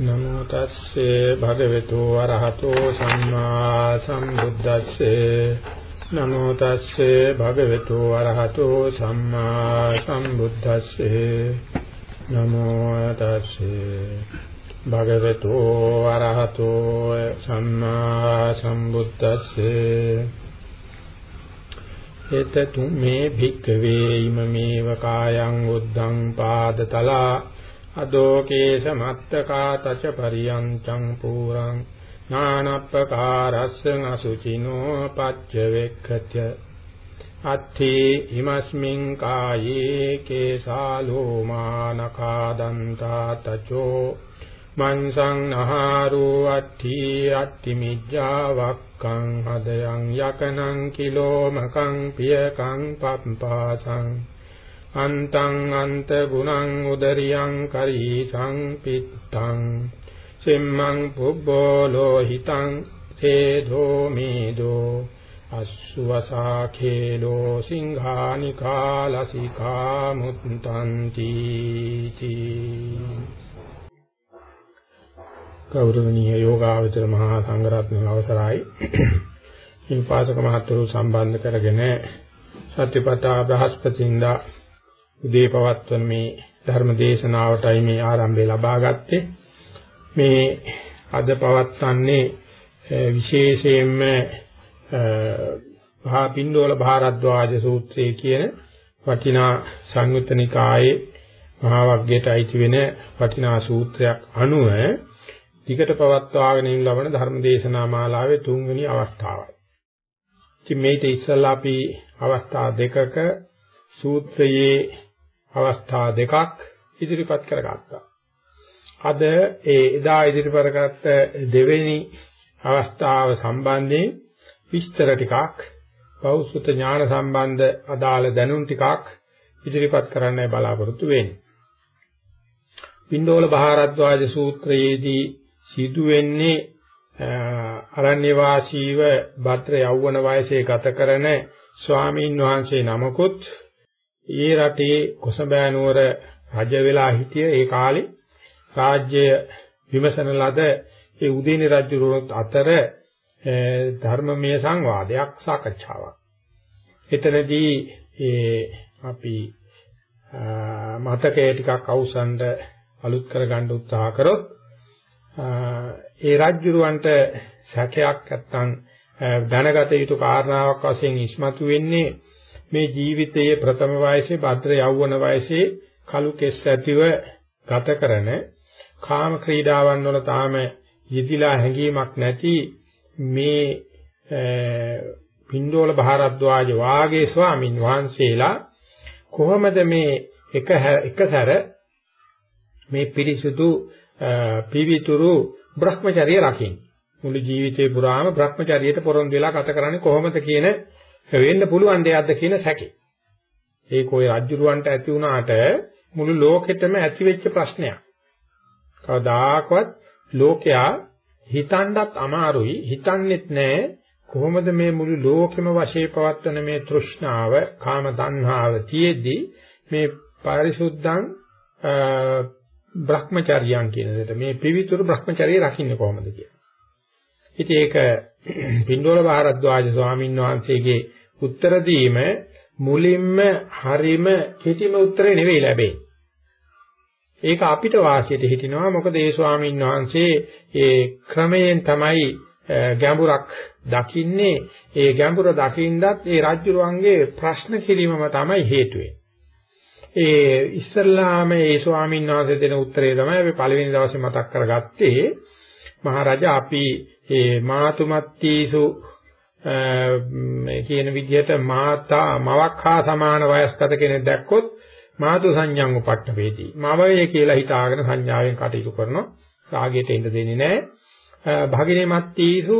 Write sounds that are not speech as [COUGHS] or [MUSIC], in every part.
නමෝ තස්සේ භගවතු වරහතෝ සම්මා සම්බුද්දස්සේ නමෝ තස්සේ භගවතු වරහතෝ සම්මා සම්බුද්දස්සේ නමෝ තස්සේ භගවතු වරහතෝ සම්මා සම්බුද්දස්සේ එතතු මේ භික්ඛවේ ඉමමේව කායං උද්ධං පාදතලා අදෝකේශ මත්තකා තච පරියංචං පුරං නානප්පකාරස්ස අසුචිනෝ පච්ච වෙක්ඛත්‍ය අත්ථි හිමස්මින් කායේ කේසාලෝ මානකා දන්තා තචෝ මන්සං නහාරෝ අත්ථි අත්ථි මිජ්ජා වක්කං හදයන් යකනං කිලෝමකං පියකං පම්පාසං අන්තං අන්ත ගුණං උදරියං කරී සංපිත්තං සෙම්මං පුබ්බෝ ලෝහිතං තේධෝ මේදෝ අස්සවසාඛේලෝ සිංහානිකා ලසිකා මුත්තන්ති ගෞරවනීය යෝගාවචර මහා සංඝරත්නයේ අවසරයි. ඉන්පාසක මහතුරු සම්බන්ධ කරගෙන සත්‍යපතා බ්‍රහස්පතින්දා උදේ පවත්වන මේ ධර්ම දේශනාවටයි මේ ආරම්භය ලබා ගත්තේ මේ අද පවත්වන්නේ විශේෂයෙන්ම භා පින්ඩෝල භාරද්වාජ සූත්‍රයේ කියන වටිනා සංයුත්ත නිකායේ මහා වග්ගයට අයිති වෙන වටිනා සූත්‍රයක් අනුව ටිකට පවත්වාගෙන ඉන්න ලබන ධර්ම දේශනා මාලාවේ තුන්වෙනි අවස්ථාවයි. ඉතින් මේක ඉස්සල්ලා අපි අවස්ථා දෙකක සූත්‍රයේ අවස්ථා දෙකක් ඉදිරිපත් කරගත්තා. අද ඒ එදා ඉදිරිපත් කරගත්ත දෙවෙනි අවස්ථාව සම්බන්ධයෙන් විස්තර ටිකක් බෞද්ධ ඥාන සම්බන්ධ අදාළ දැනුම් ටිකක් ඉදිරිපත් කරන්නයි බලාපොරොත්තු වෙන්නේ. පින්ඩෝල බහාරද්වාජ සූත්‍රයේදී සිදුවෙන්නේ අරණ්‍ය වාසීව භද්‍ර යෞවන වයසේ ගත කරන ස්වාමීන් වහන්සේ නමකුත් ඒ රටේ කොසඹෑ නුවර රජ වෙලා හිටිය ඒ කාලේ රාජ්‍ය විමසන ලද ඒ උදේනි රජුරුවත් අතර ධර්මමය සංවාදයක් සාකච්ඡාවක්. එතනදී ඒ අපි මතකයේ ටිකක් අවසන්ඩ අලුත් කරගන්න උත්සාහ කරොත් ඒ රජුරවන්ට සැකයක් නැත්තම් දැනගත යුතු කාරණාවක් වශයෙන් ඉස්මතු වෙන්නේ මේ ජීවිතයේ ප්‍රථම වයසේ භද්‍ර යෞවන වයසේ කලු කෙස් ඇතිව ගත කරන කාම ක්‍රීඩාවන් වල තාම යෙදිලා හැඟීමක් නැති මේ පින්ඩෝල බහරද්වාජ වාගේ ස්වාමින් වහන්සේලා කොහොමද මේ එක එකසර මේ පිරිසුදු පිවිතුරු Brahmacharya රකින්නේ? මුළු ජීවිතේ පුරාම Brahmacharyaට පොරොන්දු වෙලා ගත කරන්නේ කොහොමද කියන වෙන්න පුළුවන් දෙයක්ද කියන සැකේ. ඒක ওই රජ්ජුරුවන්ට ඇති වුණාට මුළු ලෝකෙටම ඇති වෙච්ච ප්‍රශ්නයක්. කවදාකවත් ලෝකයා හිතන්නත් අමාරුයි හිතන්නෙත් නෑ කොහොමද මේ මුළු ලෝකෙම වශයේ පවත්වන මේ තෘෂ්ණාව කාම තණ්හාව තියේදී මේ පාරිශුද්ධං බ්‍රහ්මචර්යයන් කියන දෙයට මේ පිවිතුරු බ්‍රහ්මචර්යය රකින්න කොහොමද කියලා. ඉතින් ඒක පින්ඩෝල බාරද්වාජ ස්වාමීන් වහන්සේගේ උත්තර දීම මුලින්ම හරීම කෙටිම උත්තරේ නෙවෙයි ලැබෙන්නේ. ඒක අපිට වාසියට හිටිනවා මොකද ඒ ස්වාමීන් වහන්සේ ඒ ක්‍රමයෙන් තමයි ගැඹුරක් දකින්නේ ඒ ගැඹුර දකින්නත් ඒ රාජ්‍යරුවන්ගේ ප්‍රශ්න කිරීමම තමයි හේතුව. ඒ ඉස්සල්ලාම ඒ ස්වාමීන් වහන්සේ දෙන උත්තරේ තමයි අපි පළවෙනි දවසේ මතක් කරගත්තේ මහරජා අපි ඒ මාතුමත්තිසු මේ කියන විදිහට මාතා මවක් හා සමාන වයස්ගත කෙනෙක් දැක්කොත් මාතු සංඥං උපට්ඨ වේදී. මවයේ කියලා හිතාගෙන සංඥාවෙන් කටයුතු කරනවා. රාගයට එන්න දෙන්නේ නැහැ. භගිනේ මත්තීසු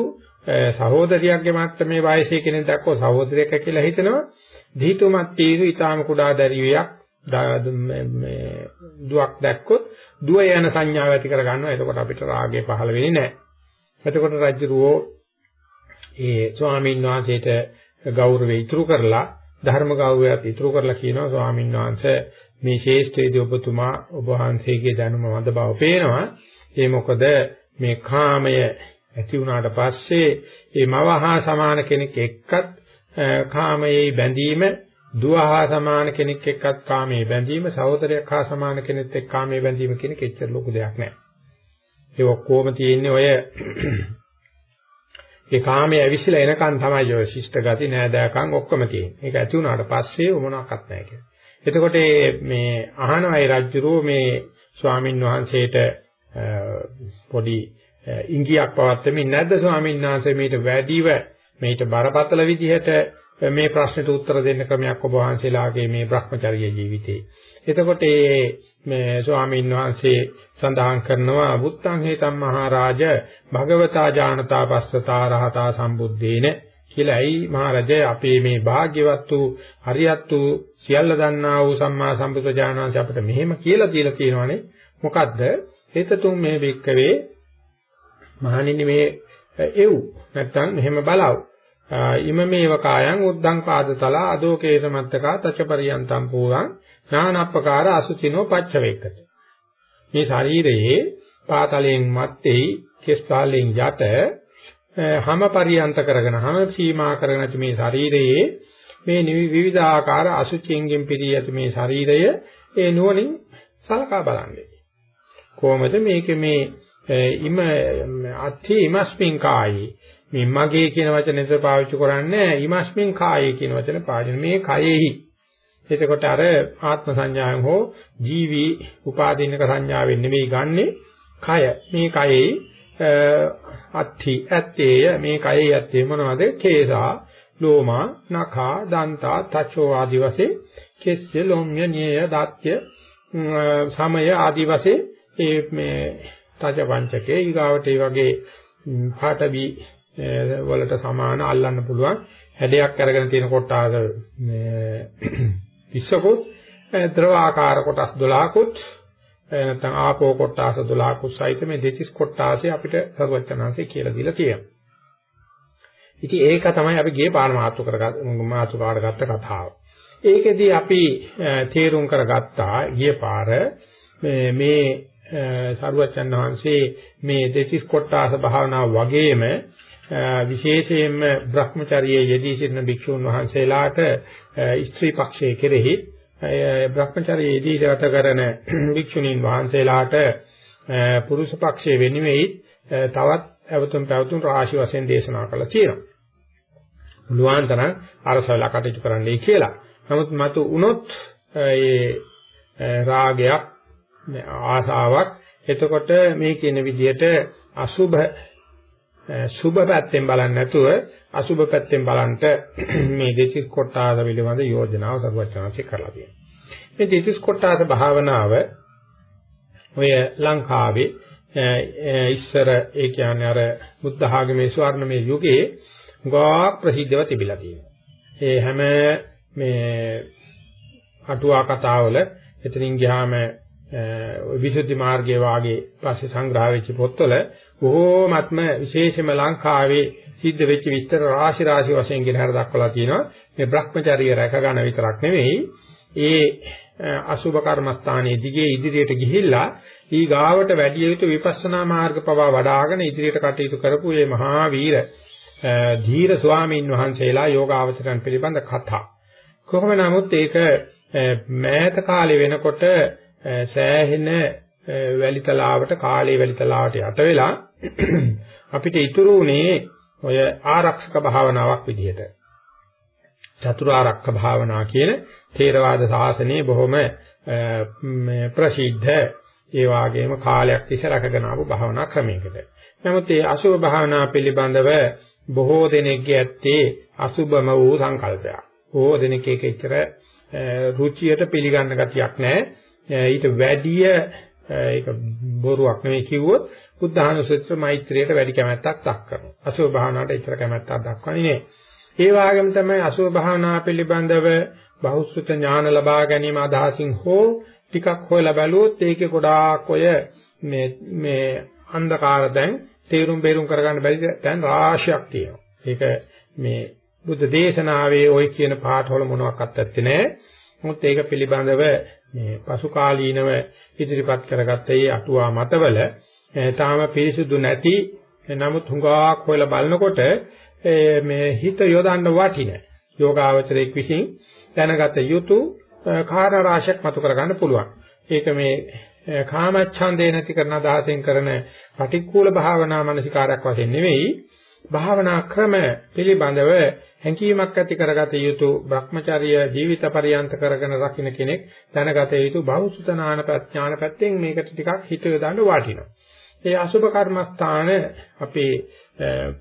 සහෝදරියක්ගේ මට්ටමේ වයසේ කෙනෙක් දැක්කෝ සහෝදරියක කියලා හිතනවා. දීතු මත්තීසු ඊටාම කුඩා දරියයක් මේ දුවක් දැක්කොත් දුව යන සංඥාව ඇති කර ගන්නවා. එතකොට අපිට රාගය පහළ වෙන්නේ නැහැ. එතකොට රජුරෝ ඒ ස්වාමීන් වහන්සේට ගෞරවය ඉතුරු කරලා ධර්ම ගෞරවයත් ඉතුරු කරලා කියනවා ස්වාමීන් වහන්සේ මේ ශේෂ්ඨයේදී ඔබතුමා ඔබ වහන්සේගේ දැනුම වඳ බව පේනවා. ඒ මොකද මේ කාමය ඇති වුණාට පස්සේ මේ මවහා සමාන කෙනෙක් එක්කත් කාමයේ බැඳීම දුව හා සමාන කෙනෙක් එක්කත් කාමයේ බැඳීම සහෝදරයෙක් හා සමාන කෙනෙක් එක්ක කාමයේ බැඳීම කියන එක එච්චර ලොකු දෙයක් නෑ. ඒ ඔක්කොම තියෙන්නේ ඔය ඒ කාමයේ ඇවිස්සලා එනකන් තමයි ඔය ශිෂ්ට ගති නෑදෑකම් ඔක්කොම තියෙන්නේ. ඒක ඇති වුණාට පස්සේ මොනවාක්වත් නැහැ කියන්නේ. එතකොට මේ අහනවයි රජුරෝ මේ ස්වාමින් වහන්සේට පොඩි ඉංගියක් පවත්වමින් නැද්ද ස්වාමීන් වහන්සේ මේට වැඩිව මේට බරපතල විදිහට මේ ප්‍රශ්නෙට උත්තර දෙන්න ක්‍රමයක් ඔබ වහන්සේලාගේ මේ Brahmacharya ජීවිතේ. එතකොට මේ ස්වාමීන් වහන්සේ සඳහන් කරනවා බුත්තං හේතම් මහරජ භගවතා ජානතා පස්සතා රහතා සම්බුද්දේන කියලායි මහරජ අපේ මේ භාග්‍යවත් වූ හරියත් වූ සියල්ල දන්නා වූ සම්මා සම්බුද්ධ ඥානංශ අපිට මෙහෙම කියලා තියලා තියෙනවානේ. මොකද්ද? හේතතුම් මේ වික්කවේ මහණෙනි මේ එව්. නැත්තම් මෙහෙම බලව. ඉමමේව කායං උද්දං පාදතල අදෝකේසමත්තකා තචපරියන්තම් පූරං නානප්පකාර අසුචිනෝ පච්චවේකත මේ ශරීරයේ පාතලයෙන් මැත්තේ කෙස් පාලෙන් යට හැම පරියන්ත කරගෙන හැම සීමා කරගෙන මේ ශරීරයේ මේ විවිධාකාර අසුචියෙන් පිරී ඇති මේ ශරීරය ඒ නුවණින් සලකා බලන්නේ. කොහොමද? මේක මේ ඉම අත්ථි ඉමස්මින් කායේ. මේ මගේ කියන වචනේද පාවිච්චි කරන්නේ ඉමස්මින් කායේ කියන වචන පාවිච්චි මේ කයෙහි එතකොට අර ආත්ම සංඥාවෙන් හෝ ජීවි උපාදීනක සංඥාවෙන් නෙවෙයි ගන්නෙ කය. මේ කයෙහි අත්ථි ඇත්තේය මේ කයෙහි ඇත්තේ මොනවද? කේසා, ලෝමා, නඛා, දන්තා, තචෝ ආදි වශයෙන් කෙස්ය, ලොම්ය, නිය, දාත්‍ය, සමය ආදි වශයෙන් ඒ මේ තජ පංචකේ ඊගාවට ඒ වගේ පාඨවි වලට සමාන අල්ලන්න පුළුවන් හැඩයක් අරගෙන තියෙන කොටාද මේ 20කුත් ද්‍රව ආකාර කොටස් 12කුත් නැත්නම් ආපෝ කොටස් 12කුත් සහිත මේ දෙතිස් කොටාසේ අපිට සර්වඥාන්සේ කියලා දීලා තියෙනවා. ඉතින් ඒක තමයි අපි ගියේ පාන මාතු කරගත් මාතු කාඩ ගත්ත කතාව. ඒකෙදී අපි තේරුම් කරගත්තා ගිය පාර මේ මේ සරුවචන් වහන්සේ මේ දෙතිස් කොටාස භාවනාව වගේම විශේෂයෙන්ම Brahmacharya යෙදී සිටින භික්ෂුන් වහන්සේලාට ස්ත්‍රී පක්ෂයේ කෙරෙහි Brahmacharya යෙදී ගත කරන [CLEARS THROAT] භික්ෂුණීන් වහන්සේලාට පුරුෂ පක්ෂයේ වෙනුවෙයි තවත් අවතුම් පැවතුම් රාශි වශයෙන් දේශනා කළා තියෙනවා. මුලුවන් තරම් අරසවලා කටයුතු කරන්නයි කියලා. නමුත් මතු වුණොත් ඒ රාගයක් ආසාවක් එතකොට මේ කියන විදිහට අසුභ සුභ පැත්තෙන් බලන්නේ නැතුව අසුභ පැත්තෙන් බලන්ට [CLEARS THROAT] මේ දෙතිස් කොටාස පිළිබඳ යෝජනාව සර්වචනාංශي කරලා තියෙනවා. මේ දෙතිස් කොටාස භාවනාව ඔය ලංකාවේ ඉස්සර ඒ කියන්නේ අර බුද්ධ ආගමේ ස්වර්ණමය යුගයේ ගා ප්‍රසිද්ධව තිබිලා තියෙනවා. ඒ හැම මේ අටුවා කතාවල එතනින් ගියාම විසුද්ධි මාර්ගයේ වාගේ පස්සේ සංග්‍රහ වෙච්ච පොත්වල බොහෝමත්ම විශේෂම ලංකාවේ සිද්ධ වෙච්ච විස්තර රාශි රාශි වශයෙන් ගෙනහැර දක්වලා තියෙනවා. මේ Brahmacharya රැක ගන්න විතරක් නෙවෙයි. ඒ අසුභ කර්මස්ථානයේ දිගේ ඉදිරියට ගිහිල්ලා ඊ ගාවට වැඩි යුතු විපස්සනා මාර්ග පවා වඩ아가න ඉදිරියට කටයුතු කරපු මේ මහා වීර ධීර ස්වාමීන් වහන්සේලා යෝගාවචරයන් පිළිබඳ කතා. කොහොම නමුත් ඒක මෑත කාලේ වෙනකොට සෑහෙන වැලිතලාවට කාලේ වැලිතලාවට යට වෙලා [COUGHS] අපිට ඉතුරු උනේ ඔය ආරක්ෂක භාවනාවක් විදිහට චතුරාර්යක භාවනා කියන ථේරවාද සාසනයේ බොහොම ප්‍රසිද්ධ ඒ වගේම කාලයක් තිස්සේ රැකගෙන ආපු භාවනා ක්‍රමයකට. නමුත් මේ අසුභ භාවනා පිළිබඳව බොහෝ දෙනෙක්ගේ ඇත්තේ අසුභම වූ සංකල්පයක්. බොහෝ දෙනෙක් ඒක එච්චර රුචියට පිළිගන්න ගතියක් නැහැ. ඊට වැඩිය ඒක බොරුවක් නෙවෙයි කිව්වොත් බුද්ධානුස්සතිය මෛත්‍රියට වැඩි කැමැත්තක් දක්වනවා. අසුභ භාවනාවට ඉතර කැමැත්තක් දක්වන්නේ නෑ. ඒ වගේම තමයි අසුභ භාවනා පිළිබඳව බහුසුත ඥාන ලබා ගැනීම අදහසින් හෝ ටිකක් හොයලා බැලුවොත් ඒකේ ගොඩාක් ඔය මේ මේ අන්ධකාර දැන් තේරුම් බේරුම් කරගන්න බැරි දැන් රාශියක් තියෙනවා. ඒක මේ බුද්ධ දේශනාවේ ওই කියන පාඨවල මොනවත් ඇත්තේ නැහැ. මොකද ඒක පිළිබඳව මේ පසු කාලීනව ඉදිරිපත් කරගත්ත ඒ අටුවා මතවල තාම පිරිසුදු නැති නමුත් හුඟක් හොයලා බලනකොට මේ හිත යොදන්න වටින යෝගාවචරයක් විසින් දැනගත යුතු කාර්ය රාශියක් මතු කරගන්න පුළුවන්. ඒක මේ කාමච්ඡන්දේ නැති කරන අදහසෙන් කරන පටික්කුල භාවනා මානසිකාරයක් වශයෙන් නෙවෙයි භාවනා ක්‍රම පිළිබඳව හැඟීමක් ඇති කරගත යුතු Brahmacharya ජීවිත පරියන්ත කරගෙන රකින්න කෙනෙක් දැනගත යුතු බෞසුතනාන ප්‍රඥාන පැත්තෙන් මේකට ටිකක් හිත යොදන්න වටිනවා. ඒ අසුභ කර්මස්ථාන අපේ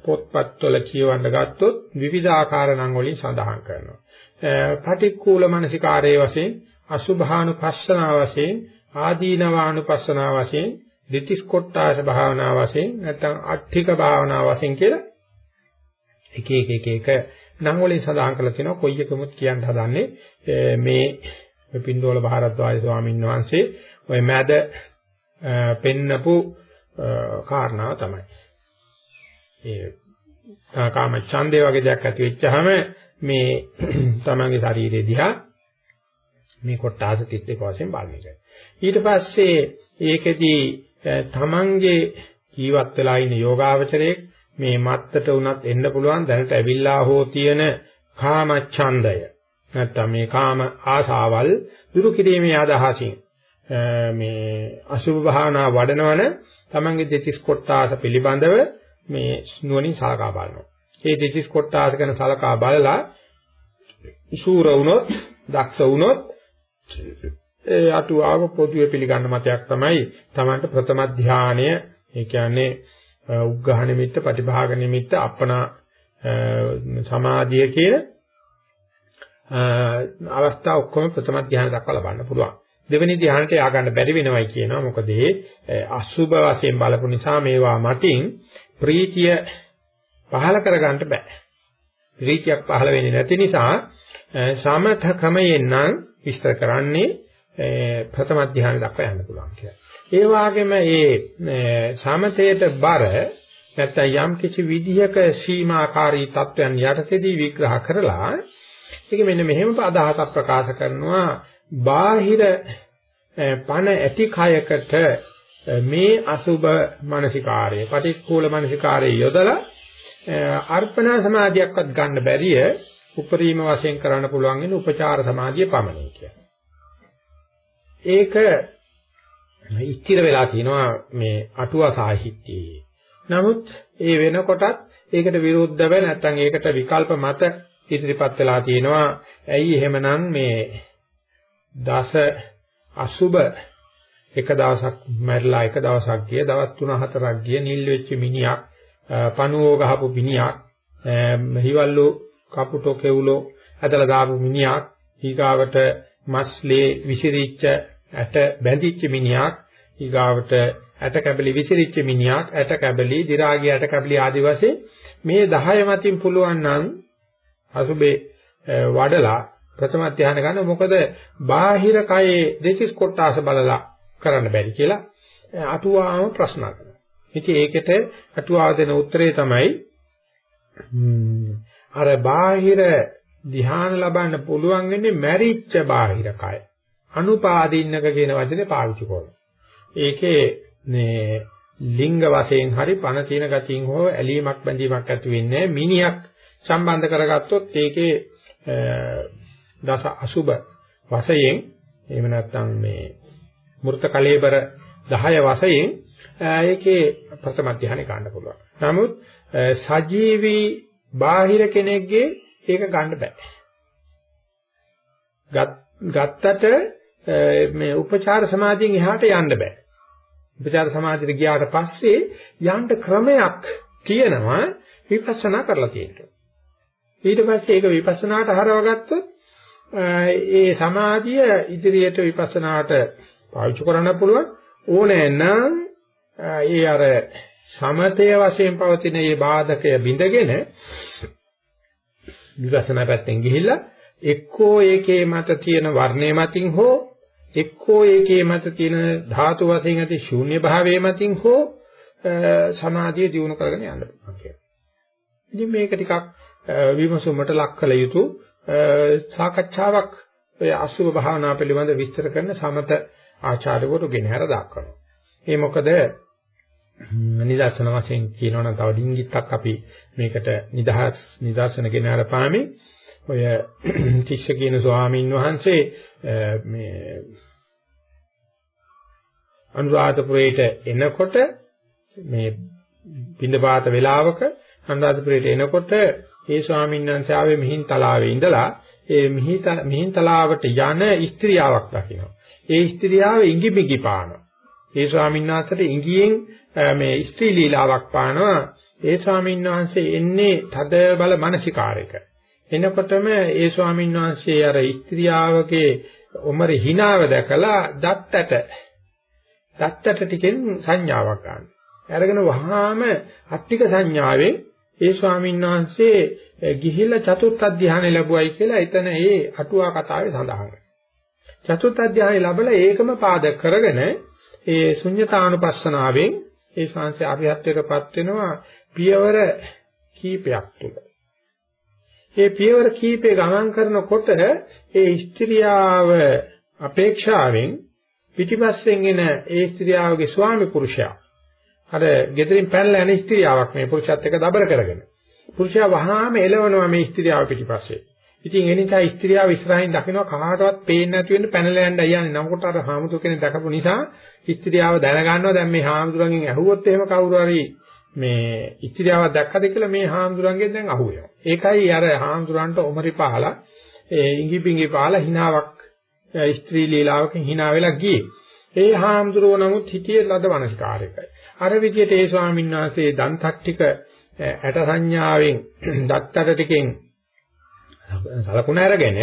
පොත්පත්වල කියවන්න ගත්තොත් විවිධාකාර නම් වලින් සඳහන් කරනවා. පටික්කුල මනසිකාරයේ වශයෙන් අසුභානුපස්සනා වශයෙන් ආදීනවානුපස්සනා වශයෙන් දිටිස් කොට්ටාස භාවනා වශයෙන් නැත්නම් අට්ඨික භාවනා වශයෙන් කියලා එක එක එක එක නම් වලින් සඳහන් කරලා තිනවා කොයි එකමුත් කියන්න හදන්නේ මේ පින්දෝල බහරද්වාජ ස්වාමීන් වහන්සේ ওই මැද පෙන්නපු කාරණාව තමයි. ඒ කාම ඡන්දේ වගේ දෙයක් ඇති වෙච්චාම මේ [CLEARS THROAT] තමන්ගේ ශරීරය දිහා මේ කොටාස 31 වශයෙන් බලන එක. ඊට පස්සේ ඒකෙදී තමන්ගේ ජීවත් වෙලා ඉන්න යෝගාවචරයේ මේ මත්තට උනත් එන්න පුළුවන් දැනට ඇවිල්ලා හෝ තියෙන කාම ඡන්දය නැත්තම් මේ කාම ආසාවල් දුරු කිරීමේ අදහසින් මේ අසුභ භාවනා වඩනවන තමන්ගේ දෙතිස් කොටාස පිළිබඳව මේ නුවණින් සලකා බලනවා. මේ දෙතිස් කොටාස ගැන සලකා බලලා සූර වුණොත්, දක්ෂ වුණොත් ඒ අටුවාව පොදුවේ පිළිගන්න මතයක් තමයි තමන්ට ප්‍රථම ධානය ඒ කියන්නේ උග්ඝහ නිමිත්ත, ප්‍රතිභාග නිමිත්ත, අපනා සමාධිය කියන අවස්ථා ඔක්කොම ප්‍රථම ධානය දක්වා ලබන්න පුළුවන්. දෙවෙනි ධානයට යා ගන්න බැරි වෙනවයි කියනවා. මොකද ඒ අසුබ වශයෙන් බලපු නිසා මේවා මතින් ප්‍රීතිය පහල කරගන්න බෑ. ප්‍රීතියක් පහල වෙන්නේ නැති නිසා සමථ ක්‍රමයෙන් නම් විස්තර කරන්නේ ප්‍රථම ධානය දක්වා යන්න පුළුවන් කියලා. ඒ වගේම මේ සමතේට බර නැත්නම් යම් කිසි විදිහක සීමාකාරී තත්වයන් යටතේදී විග්‍රහ කරලා ඒක මෙන්න මෙහෙම අදහසක් ප්‍රකාශ කරනවා බාහිර පණ ඇති කයකට මේ අසුබ මානසිකාරය පටික්කුල මානසිකාරය යොදලා අර්පණා සමාධියක්වත් ගන්න බැරිය උපරිම වශයෙන් කරන්න පුළුවන් වෙන උපචාර සමාධිය පමණයි කියන්නේ. ඒක ඉස්තිර වෙලා තිනවා මේ අටුවා සාහිත්‍යයේ. නමුත් ඒ වෙනකොටත් ඒකට විරුද්ධව නැත්නම් ඒකට විකල්ප මත ඉදිරිපත් වෙලා තියෙනවා. ඇයි එහෙමනම් මේ දස අසුබ එක දවසක් මැරිලා එක දවසක් ගිය දවස් 3-4ක් ගිය නිල් වෙච්ච මිනිහක් පණුවෝ ගහපු මිනිහක් හිවල්ලු කපුටෝ කෙවුලෝ ඇදලා දාපු මිනිහක් ඊගාවට මස්ලේ විසිරිච්ච ඇට බැඳිච්ච මිනිහක් ඊගාවට ඇට කැබලි විසිරිච්ච මිනිහක් ඇට කැබලි දි รา ගිය ඇට කැබලි ආදි වශයෙන් මේ 10 මතින් පුළුවන් නම් අසුබේ වඩලා ප්‍රථම ධානය ගන්න මොකද බාහිර කයේ දෙසිස් කොටාස බලලා කරන්න බැරි කියලා අටුවාම ප්‍රශ්න කරනවා. ඉතින් ඒකට අටුවාව දෙන උත්තරේ තමයි අර බාහිර ධ්‍යාන ලබන්න පුළුවන් වෙන්නේ මැරිච්ච බාහිර කය. අනුපාදින්නක කියන වචනේ පාවිච්චි කරනවා. ඒකේ මේ ලිංග වශයෙන් හරි පණ තියෙන ගතියින් හෝ ඇලීමක් බැඳීමක් ඇති වෙන්නේ මිනිහක් සම්බන්ධ කරගත්තොත් ඒකේ දස අසුබ වශයෙන් එහෙම නැත්නම් මේ මෘත කලේබර 10 වශයෙන් ඒකේ ප්‍රථම ධානය ගන්න පුළුවන්. නමුත් සජීවී බාහිර කෙනෙක්ගේ ඒක ගන්න බෑ. ගත්තට මේ උපචාර සමාධියෙන් එහාට යන්න බෑ. උපචාර සමාධියට ගියාට පස්සේ යන්න ක්‍රමයක් තියෙනවා විපස්සනා කරලා තියෙනවා. ඊට පස්සේ ඒක විපස්සනාට හරවගත්තොත් ඒ සමාධිය ඉදිරියට විපස්සනාට පාවිච්චි කරන්න පුළුවන් ඕනේ නම් ඒ අර සමතය වශයෙන් පවතින මේ බාධකය බිඳගෙන විපස්සනා පැත්තෙන් ගිහිල්ලා එක්කෝ ඒකේ මත තියෙන වර්ණය මතින් හෝ එක්කෝ ඒකේ මත තියෙන ධාතු වශයෙන් ඇති ශූන්‍ය භාවයේ මතින් හෝ සමාධිය දියුණු කරගෙන යන්න පුළුවන් කියලා. ඉතින් මේක ටිකක් විමසුමට ලක් කළ යුතු සාකච්ඡාවක් ඔය අසුභ භාවනා පිළිබඳ විස්තර කරන සමත ආචාර්යවරු ගෙනහැර දක්වනවා. ඒ මොකද නිදර්ශන වශයෙන් කියනවනම් තව ඩිංගිත්තක් අපි මේකට නිදහස් නිදර්ශන ගෙනහැර පාමි. ඔය තිස්ස කියන ස්වාමීන් වහන්සේ මේ අනුරාධපුරයට එනකොට මේ පින්දපාත වේලාවක අනුරාධපුරයට එනකොට ඒ ස්වාමීන් වහන්සේ ආවේ මිහින් තලාවේ ඉඳලා ඒ මිහින් තලාවට යන ස්ත්‍රියාවක් දකිනවා. ඒ ස්ත්‍රියාව ඉඟි බිඟි පානවා. ඒ ස්වාමීන් වහන්සේට ඉඟියෙන් මේ ස්ත්‍රී ලීලාවක් පානවා. ඒ ස්වාමීන් වහන්සේ එන්නේ තද බල මානසිකාරයක. එනකොටම ඒ ස්වාමීන් වහන්සේ අර ස්ත්‍රියාවගේ ඔමර හිණාව දැකලා දත්තට දත්තට ටිකෙන් සංඥාවක් ගන්න. අරගෙන වහාම අට්ටික සංඥාවෙන් ඒ ස්වාමීන් වහන්සේ ගිහිල්ලා චතුර්ථ ධානය ලැබුවයි කියලා එතන ඒ අටුවා කතාවේ සඳහන් චතුර්ථ ධානය ලැබලා ඒකම පාදක කරගෙන ඒ ශුන්්‍යතානුපස්සනාවෙන් ඒ ශාන්ති අරිහත්ත්වයටපත් වෙනවා පියවර කීපයක් තුල. ඒ පියවර කීපේ ගමන් කරනකොට ඒ ස්ත්‍රියාව අපේක්ෂාවෙන් පිටිපස්සෙන් එන ඒ ස්ත්‍රියාවගේ ස්වාමි පුරුෂයා අර gederin පැනලා යන ස්ත්‍රියාවක් මේ පුරුෂයත් එක්ක දබර කරගෙන. පුරුෂයා වහාම එලවනවා මේ ස්ත්‍රියාව පිටිපස්සේ. ඉතින් ඒ නිසා ස්ත්‍රියාව ඉස්සරහින් දකිනවා කාටවත් පේන්නේ නැති වෙන්න පැනලා යන්න යන්නේ. නමුත් අර හාමුදුර කෙනෙක් දැකපු නිසා ස්ත්‍රියාව දැනගන්නවා දැන් මේ හාමුදුරන්ගෙන් ඇහුවොත් එහෙම කවුරු හරි මේ ස්ත්‍රියාවක් දැක්කද කියලා මේ හාමුදුරන්ගෙන් දැන් අහුවෙනවා. ඒකයි අර හාමුදුරන්ට ඔමරි පහලා ඒ ඉඟි පිඟි පහලා හිනාවක් ස්ත්‍රී ලීලාවකින් hina වෙලා ගියේ. ඒ හාමුදුරුව නමුත් හිතියේ ලද වනස්කාරයකයි. අර විදිහට ඒ ස්වාමීන් වහන්සේ දන්තක් ටික ඇට සංඥාවෙන් [CLEARS THROAT] දත්තට ටිකෙන් සලකුණ අරගෙන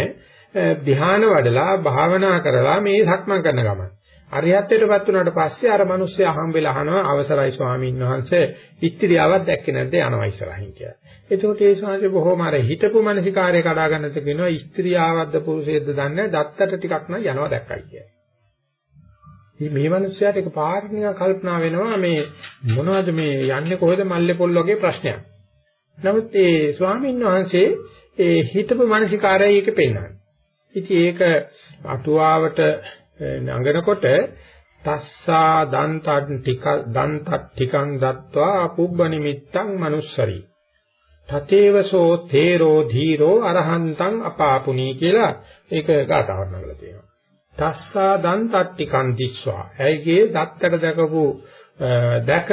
ධ්‍යාන වඩලා භාවනා කරලා මේ සක්මන් කරන ගමන. අරියත්ත්වයටපත් වුණාට පස්සේ අර මිනිස්සයා හම්බෙලා අහනවා අවසරයි ස්වාමීන් වහන්සේ ඉස්ත්‍රියාවක් දැක්කේ නැද්ද යනවා ඉස්සරහින් කියලා. එතකොට ඒ ස්වාමීන් බොහොම අර හිතපු මානසිකාරය කඩා ගන්නත් කියනවා ඉස්ත්‍රියාවක්ද පුරුෂයෙක්ද දන්නේ දත්තට ටිකක් නම් යනවා දැක්කයි කියලා. ඉතින් මේ මිනිස්යාට එක පාරක් නිකන් කල්පනා වෙනවා මේ මොනවද මේ යන්නේ කොහෙද මල්ලේ පොල් වගේ ප්‍රශ්නයක්. නමුත් ඒ ස්වාමීන් වහන්සේ ඒ හිතපු මානසිකාරය එක පෙන්නනවා. ඉතින් ඒක අටුවාවට නඟනකොට තස්සා දන්තං ටික දන්තක් ටිකං දත්වා පුබ්බ නිමිත්තං manussරි. තතේවසෝ තේරෝ ධීරෝ අරහන්තං අපාපුනී කියලා ඒක ගාතාවක් නගලා තියෙනවා. තස්සා දන්තට්ටිකං දිස්වා. ඇයිගේ දත්තට දැකපු දැක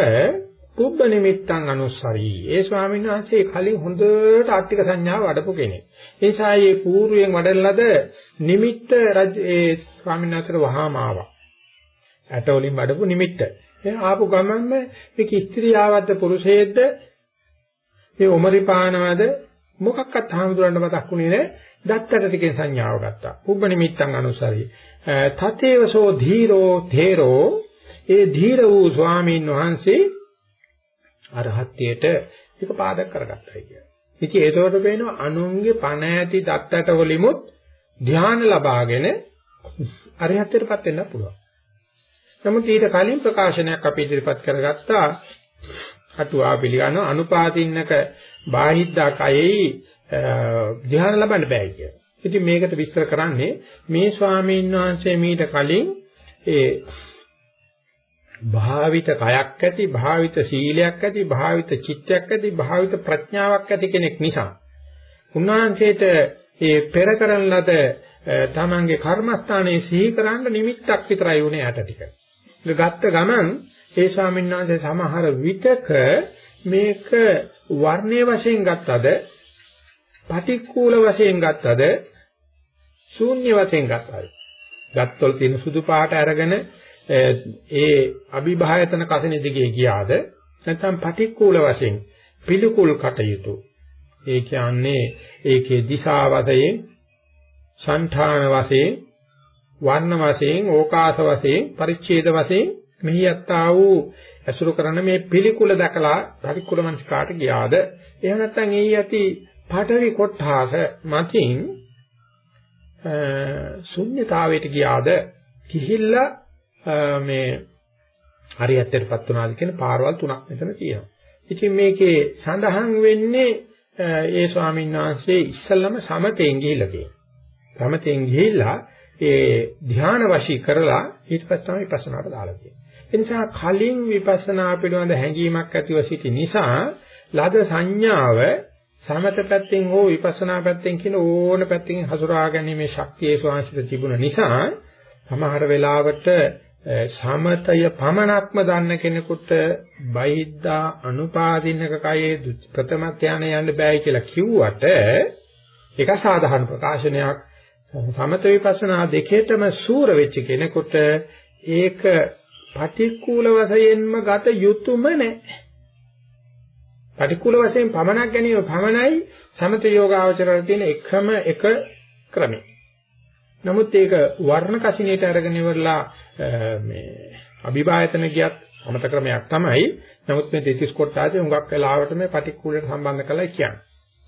පුබ්බ නිමිත්තං අනුස්සරී. ඒ ස්වාමීන් වහන්සේ කලින් හොඳට ආර්ථික සංඥාව වඩපු කෙනෙක්. ඒ නිසා මේ పూర్වයෙන් වඩන ලද නිමිත්ත ඒ ස්වාමීන් වහන්සේට වහාම ආවා. ඇට වලින් වඩපු නිමිත්ත. ඒ ආපු ගමන්ම මේක ස්ත්‍රියාවද්ද පුරුෂයෙක්ද මේ උමරිපානවද මොකක්වත් හාමුදුරන්ට මතක්ුනේ නැහැ. දත්තට ටිකෙන් සංඥාව ගත්තා. පුබ්බ නිමිත්තං අනුසරී. තතේවසෝ ධීරෝ තේරෝ ඒ ධීර වූ ස්වාමීන් වහන්සේ අරහත්ත්වයට ඒක පාදක කරගත්තා කියලා. ඉතින් ඒතකොට පේනවා අනුන්ගේ පණ ඇති දත්තට වලිමුත් ධ්‍යාන ලබාගෙන අරහත්ත්වයටපත් වෙන්න පුළුවන්. නමුත් ඊට කලින් ප්‍රකාශනයක් අපි ඉදිරිපත් කරගත්තා අටුවා පිළිගන්න අනුපාතින්නක බාහිද්දා කයෙහි ධ්‍යාන ලබන්න බෑ කියලා. ඉතින් මේකට විස්තර කරන්නේ මේ ස්වාමීන් වහන්සේ මීට කලින් ඒ භාවිත කයක් ඇති, භාවිත සීලයක් ඇති, භාවිත චිත්තයක් ඇති, භාවිත ප්‍රඥාවක් ඇති කෙනෙක් නිසා උන්වහන්සේට ඒ පෙර කරන ලද තමන්ගේ කර්මස්ථානයේ සිහි කරන්න නිමිත්තක් විතරයි උනේ යට ටික. ඒක ගත්ත ගමන් ඒ ස්වාමීන් වහන්සේ සමහර විටක මේක වර්ණයේ වශයෙන් ගත්තද පටික්කුල වශයෙන් ගත්තද ශූන්‍ය වශයෙන් ගත්තද ගත්තොල් තියෙන සුදු පාට අරගෙන ඒ අභිභායතන කසනේ දිගේ ගියාද නැත්නම් පටික්කුල වශයෙන් පිළිකුල් කටයුතු. ඒ කියන්නේ ඒකේ දිශා වශයෙන් සංඨාන වශයෙන් වර්ණ වශයෙන් ඕකාස වශයෙන් පරිච්ඡේද වශයෙන් මෙහි යත්තා වූ ඇසුරු කරන මේ පිළිකුල දැකලා පරිකුල මනස්කාට ගියාද? එහෙම නැත්නම් එහි ඇති පඨවි කොට්ඨාස මතින් ශුන්්‍යතාවයට ගියාද කිහිල්ලා මේ හරියටටපත් වුණාද කියන පාරවල් තුනක් මෙතන තියෙනවා. ඉතින් මේකේ සඳහන් වෙන්නේ ඒ ස්වාමීන් වහන්සේ ඉස්සල්ලාම සමතෙන් ගිහිල්ලා තියෙනවා. සමතෙන් ගිහිල්ලා ඒ ධ්‍යාන වශී කරලා ඊට පස්සේ තමයි විපස්සනාට දාලා තියෙන්නේ. ඒ නිසා කලින් විපස්සනා පිළිබඳ හැඟීමක් ඇතිව සිටි නිසා ලද සංඥාව සමත පැත්තෙන් හෝ විපස්සනා පැත්තෙන් කියන ඕන පැත්තකින් හසුරා ගැනීමේ ශක්තිය ස්වාංශිත තිබුණ නිසා සමහර වෙලාවට සමතය පමණක්ම දන්න කෙනෙකුට බයිද්දා අනුපාදින්නක කයේ ප්‍රථම ධානය යන්න බෑ කියලා කිව්වට ඒක සාධාරණ ප්‍රකාශනයක් සමත විපස්සනා දෙකේටම සූර වෙච්ච කෙනෙකුට ඒක පටික්කුල වශයෙන්ම ගත යුතුයම නැහැ. පටික්කුල වශයෙන් පමනක් ගැනීම පමණයි සමත යෝගාවචරවල තියෙන එකම එක ක්‍රමය. නමුත් ඒක වර්ණ කසිනේට අරගෙන ඉවරලා මේ අභිභායතන ගියත් සමත ක්‍රමයක් තමයි. නමුත් මේ දෙතිස් කොටාදී හුඟක් වෙලාවට මේ පටික්කුලට සම්බන්ධ කරලා කියන්නේ.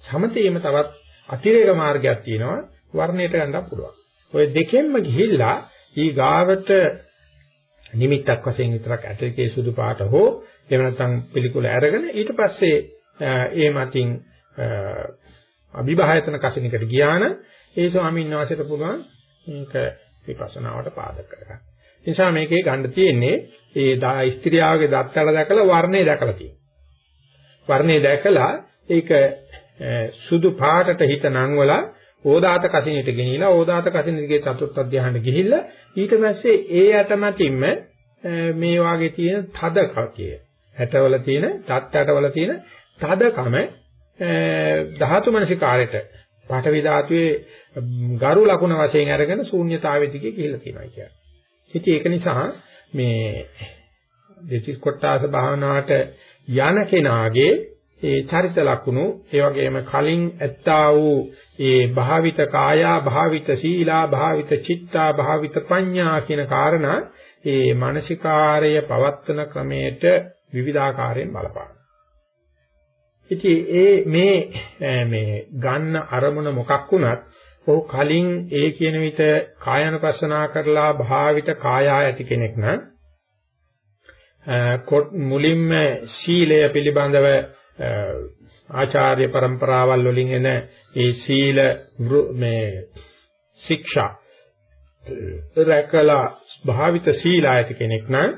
සමතේම තවත් අතිරේක මාර්ගයක් තියෙනවා. වර්ණයට යන්න පුළුවන්. ඔය දෙකෙන්ම ගිහිල්ලා ඊ ගාවට නිමිත්තක් වශයෙන් විතරක් ඇටකේ සුදු පාට හෝ එහෙම නැත්නම් පිළිකුල අරගෙන ඊට පස්සේ ඒ මතින් අභිභායතන කසිනකට ගියාන ඒ ස්වාමීන් වහන්සේට පුළුවන් මේක විපස්සනාවට පාදක කරගන්න. ඒ නිසා මේකේ ගන්න තියෙන්නේ ඒ ස්ත්‍රියාවගේ දත්තල දැකලා වර්ණය දැකලා තියෙනවා. වර්ණය දැකලා ඒක සුදු පාටට හිත නංවලා ඕදාත කසිනියට ගෙනිලා ඕදාත කසිනියගේ චතුර්ථ අධ්‍යාහන ගිහිල්ලා ඊට පස්සේ ඒ යටමැතින්ම මේ වාගේ තියෙන තද කතිය හැටවල තියෙන තත්ත්වවල තියෙන තදකම ධාතු මනසිකාරයට පාඨවි ධාතුවේ ගරු ලකුණ වශයෙන් අරගෙන ශූන්‍යතාවෙ දිගේ ගිහිල්ලා තියෙනවා කියන්නේ. ඉතින් ඒක නිසා මේ දෙසිස් කොටාස භාවනාවට යන කෙනාගේ ඒ චරිත ලක්ෂණ ඒ වගේම කලින් ඇත්තා වූ ඒ භාවිත කායා භාවිත සීලා භාවිත චිත්තා භාවිත පඤ්ඤා කියන කාරණා ඒ මානසිකාරය පවත්තන ක්‍රමයට විවිධාකාරයෙන් බලපාන. ඉතින් ඒ මේ මේ ගන්න අරමුණ මොකක් වුණත් ඔහු කලින් ඒ කියන විට කායanusasana කරලා භාවිත කායා ඇති කෙනෙක් නම් කොට මුලින්ම සීලය පිළිබඳව ආචාර්ය પરම්පරාවල් වලින් එන ඒ සීල මේ ශික්ෂා රැකලා භාවිත සීල ඇති කෙනෙක් නම්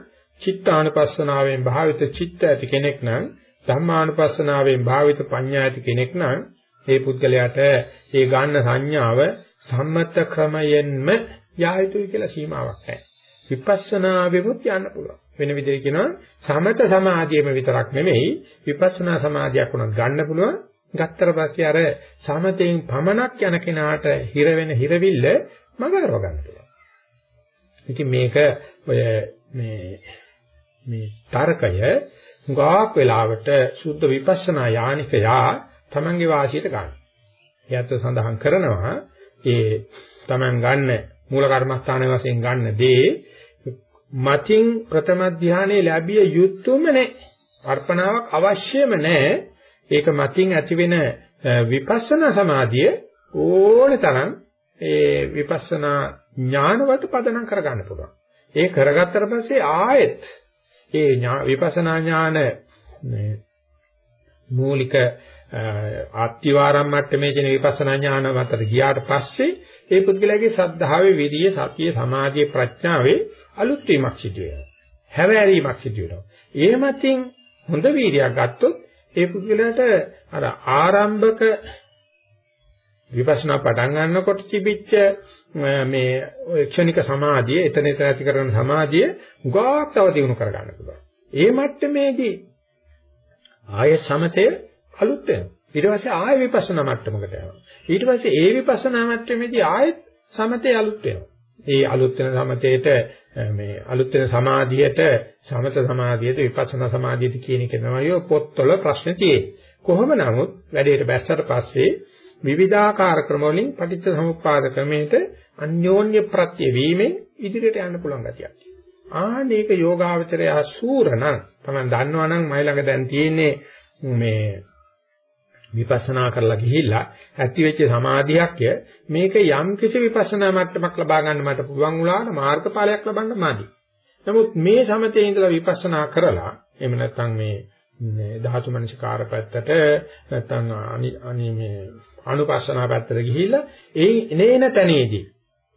චිත්තානුපස්සනාවෙන් භාවිත චිත්ත ඇති කෙනෙක් නම් ධම්මානුපස්සනාවෙන් භාවිත පඤ්ඤා ඇති කෙනෙක් නම් ඒ පුද්ගලයාට ඒ ගන්න සංඥාව සම්මත ක්‍රමයෙන්ම යා යුතුයි කියලා සීමාවක් නැහැ. විපස්සනා වෙමුත් යන්න පුළුවන්. වෙන විදිහට කියනවා සමත සමාධියම විතරක් නෙමෙයි විපස්සනා සමාධියක් උනත් ගන්න පුළුවන්. ගත්තට පස්සේ අර සමතෙන් පමනක් යන කෙනාට හිර වෙන හිරවිල්ල මග කරව ගන්න පුළුවන්. ඉතින් මේක ඔය මේ මේ තරකය ගාක් වෙලාවට සුද්ධ විපස්සනා යානිකයා තමන්ගේ වාසියට ගන්න. එයත් සඳහන් කරනවා ඒ තමන් ගන්න මූල කර්මස්ථාන වශයෙන් ගන්න දේ මතින් ප්‍රථම ධානයේ ලැබිය යුතුයම නැහැ. අර්පණාවක් අවශ්‍යම නැහැ. ඒක මතින් ඇතිවෙන විපස්සනා සමාධිය ඕන තරම් ඒ විපස්සනා ඥාන වලට පදනම් කරගන්න පුළුවන්. ඒ කරගත්තට පස්සේ ආයෙත් ඒ විපස්සනා ඥාන මූලික ආත්තිවාරම් මට්ටමේ කියන විපස්සනා ඥාන මතට ගියාට පස්සේ ඒ පුද්ගලයාගේ සද්ධාවේ විරිය සතිය සමාධිය ප්‍රඥාවේ අලුත් වීමක් සිදු වෙනවා. හැවෑරීමක් සිදු වෙනවා. ඒ මතින් හොඳ වීර්යයක් ගත්තොත් ඒ පුද්ගලයාට අර ආරම්භක විපස්සනා පටන් ගන්නකොට තිබිච්ච මේ ක්ෂණික සමාධිය එතන එතන ඇති කරන සමාධිය උගාක් තව දිනු කර ගන්න පුළුවන්. ඒ මට්ටමේදී ආය සමතේ අලුත් වෙනවා. ඊට පස්සේ ආය විපස්සනා මට්ටමකට යනවා. ඊට පස්සේ ඒ විපස්සනා මට්ටමේදී ආයෙත් සමතේ අලුත් වෙනවා. ඒ අලුත් වෙන සමතේට මේ අලුත් වෙන සමාධියට සමත සමාධියට විපස්සනා සමාධියට කියන එක තමයි පොත්වල ප්‍රශ්න තියෙන්නේ. කොහොම නමුත් වැඩේට බැස්සට පස්සේ විවිධාකාර ක්‍රම වලින් පටිච්ච සමුප්පාද ක්‍රමයට අන්‍යෝන්‍ය ප්‍රත්‍ය වීමෙන් ඉදිරියට යන්න පුළුවන් ගතියක්. ආනේක යෝගාවචරය සූරණ තමයි දන්නවනම් මයි ළඟ දැන් තියෙන්නේ මේ විපස්සනා කරලා ගිහිල්ලා ඇති වෙච්ච සමාධියක්ය මේක යම් කිසි විපස්සනා මට්ටමක් ලබා ගන්න මට පුළුවන් වුණාට මාර්ගඵලයක් ලබන්න මදි. නමුත් මේ සමතේ ඉඳලා විපස්සනා කරලා එහෙම නැත්නම් මේ ධාතු මනසිකාර පැත්තට නැත්නම් අනි මේ අනුපස්සනා පැත්තට ගිහිල්ලා ඒ එනේන තැනේදී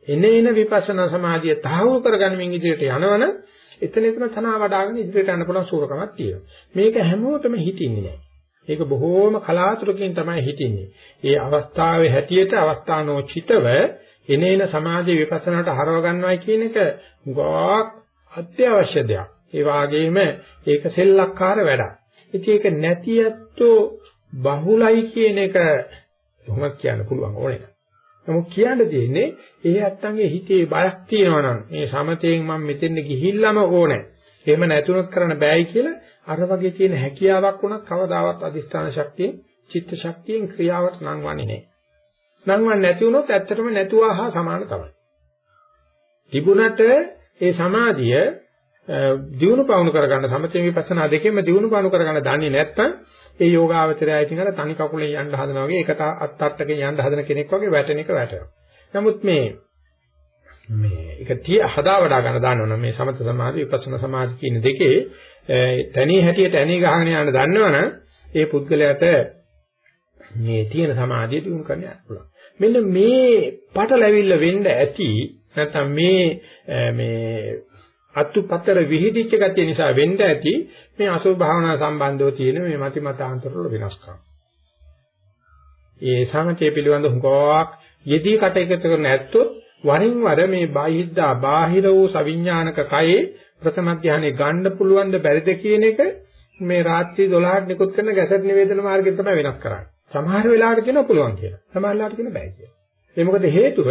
එනේන විපස්සනා සමාධිය තහවුරු කරගන්නමින් ඉදිරියට යනවනම් එතන එතන තනවා වඩාගෙන ඉදිරියට යන්න පුළුවන් සූරකමක් තියෙනවා. මේක හැමෝටම හිතින්නේ නැහැ. ඒක බොහෝම කලාතුරකින් තමයි හිතින්නේ. ඒ අවස්ථාවේ හැටියට අවස්ථානෝචිතව එනේන සමාධි විපස්සනාට හරව ගන්නවයි කියන එක ගොඩක් අත්‍යවශ්‍ය දෙයක්. ඒ වගේම ඒක සෙල්ලක්කාර වැඩක්. ඉතින් ඒක නැති ඇත්තෝ බහුලයි කියන එක කොහොමද කියන්න පුළුවන් ඕනේ. නමුත් කියන්න තියෙන්නේ ඒ ඇත්තන්ගේ හිතේ බයක් තියෙනවා නම් මේ සමතයෙන් මම මෙතෙන්ද ගිහිල්ලාම ඕනේ. එහෙම නැතුනොත් කරන්න බෑයි කියලා අර වගේ තියෙන හැකියාවක් වුණත් කවදාවත් අදිස්ථාන ශක්තියෙන් චිත්ත ශක්තියෙන් ක්‍රියාවට නංවන්නේ නැහැ. නංවන්නේ නැති වුණොත් ඇත්තටම නැතුවා හා සමාන තමයි. තිබුණට ඒ සමාධිය දියුණු පවුණු කරගන්න සමතේ විපස්සනා දෙකෙන්ම දියුණු පවුණු කරගන්න දන්නේ නැත්නම් ඒ යෝගාවචරය ඉතින් අර තනි කකුලෙන් යන්න හදනවා වගේ එක අත් අත්තකින් යන්න හදන කෙනෙක් වගේ වැටෙන එක වැටෙනවා. නමුත් මේ මේ ඒක තිය හදා වඩා ගන්න දානවනම් මේ සමත සමාධි විපස්සනා සමාධි කියන දෙකේ තනිය හැටියට ඇණි ගහගෙන යන්න දන්නවනම් ඒ පුද්ගලයාට මේ තියෙන සමාධිය දිනු කරන්න පුළුවන්. මෙන්න මේ පටලැවිල්ල වෙන්න ඇති නැත්නම් මේ මේ අතුපතර විහිදිච්ච ගතිය නිසා වෙන්න ඇති මේ අසුභ භාවනා සම්බන්ධව තියෙන මේ මති මතාන්තර වල වෙනස්කම්. ඒ සමතේ පිළිබඳ හුඟක් යෙදී කටයුතු කරන ඇත්තොත් වරින් වර මේ බාහිද්දා බාහිර වූ සවිඥානික කයේ ප්‍රථම ධානයේ ගන්න පුළුවන් ද බැරිද කියන එක මේ රාත්‍රී 12ට නිකුත් කරන ගැසට් නිවේදන මාර්ගයෙන් තමයි වෙනස් කරන්නේ. සමහර වෙලාවට කියනවා පුළුවන් කියලා. සමහර වෙලාවට කියන බෑ කියලා. ඒ මොකද හේතුව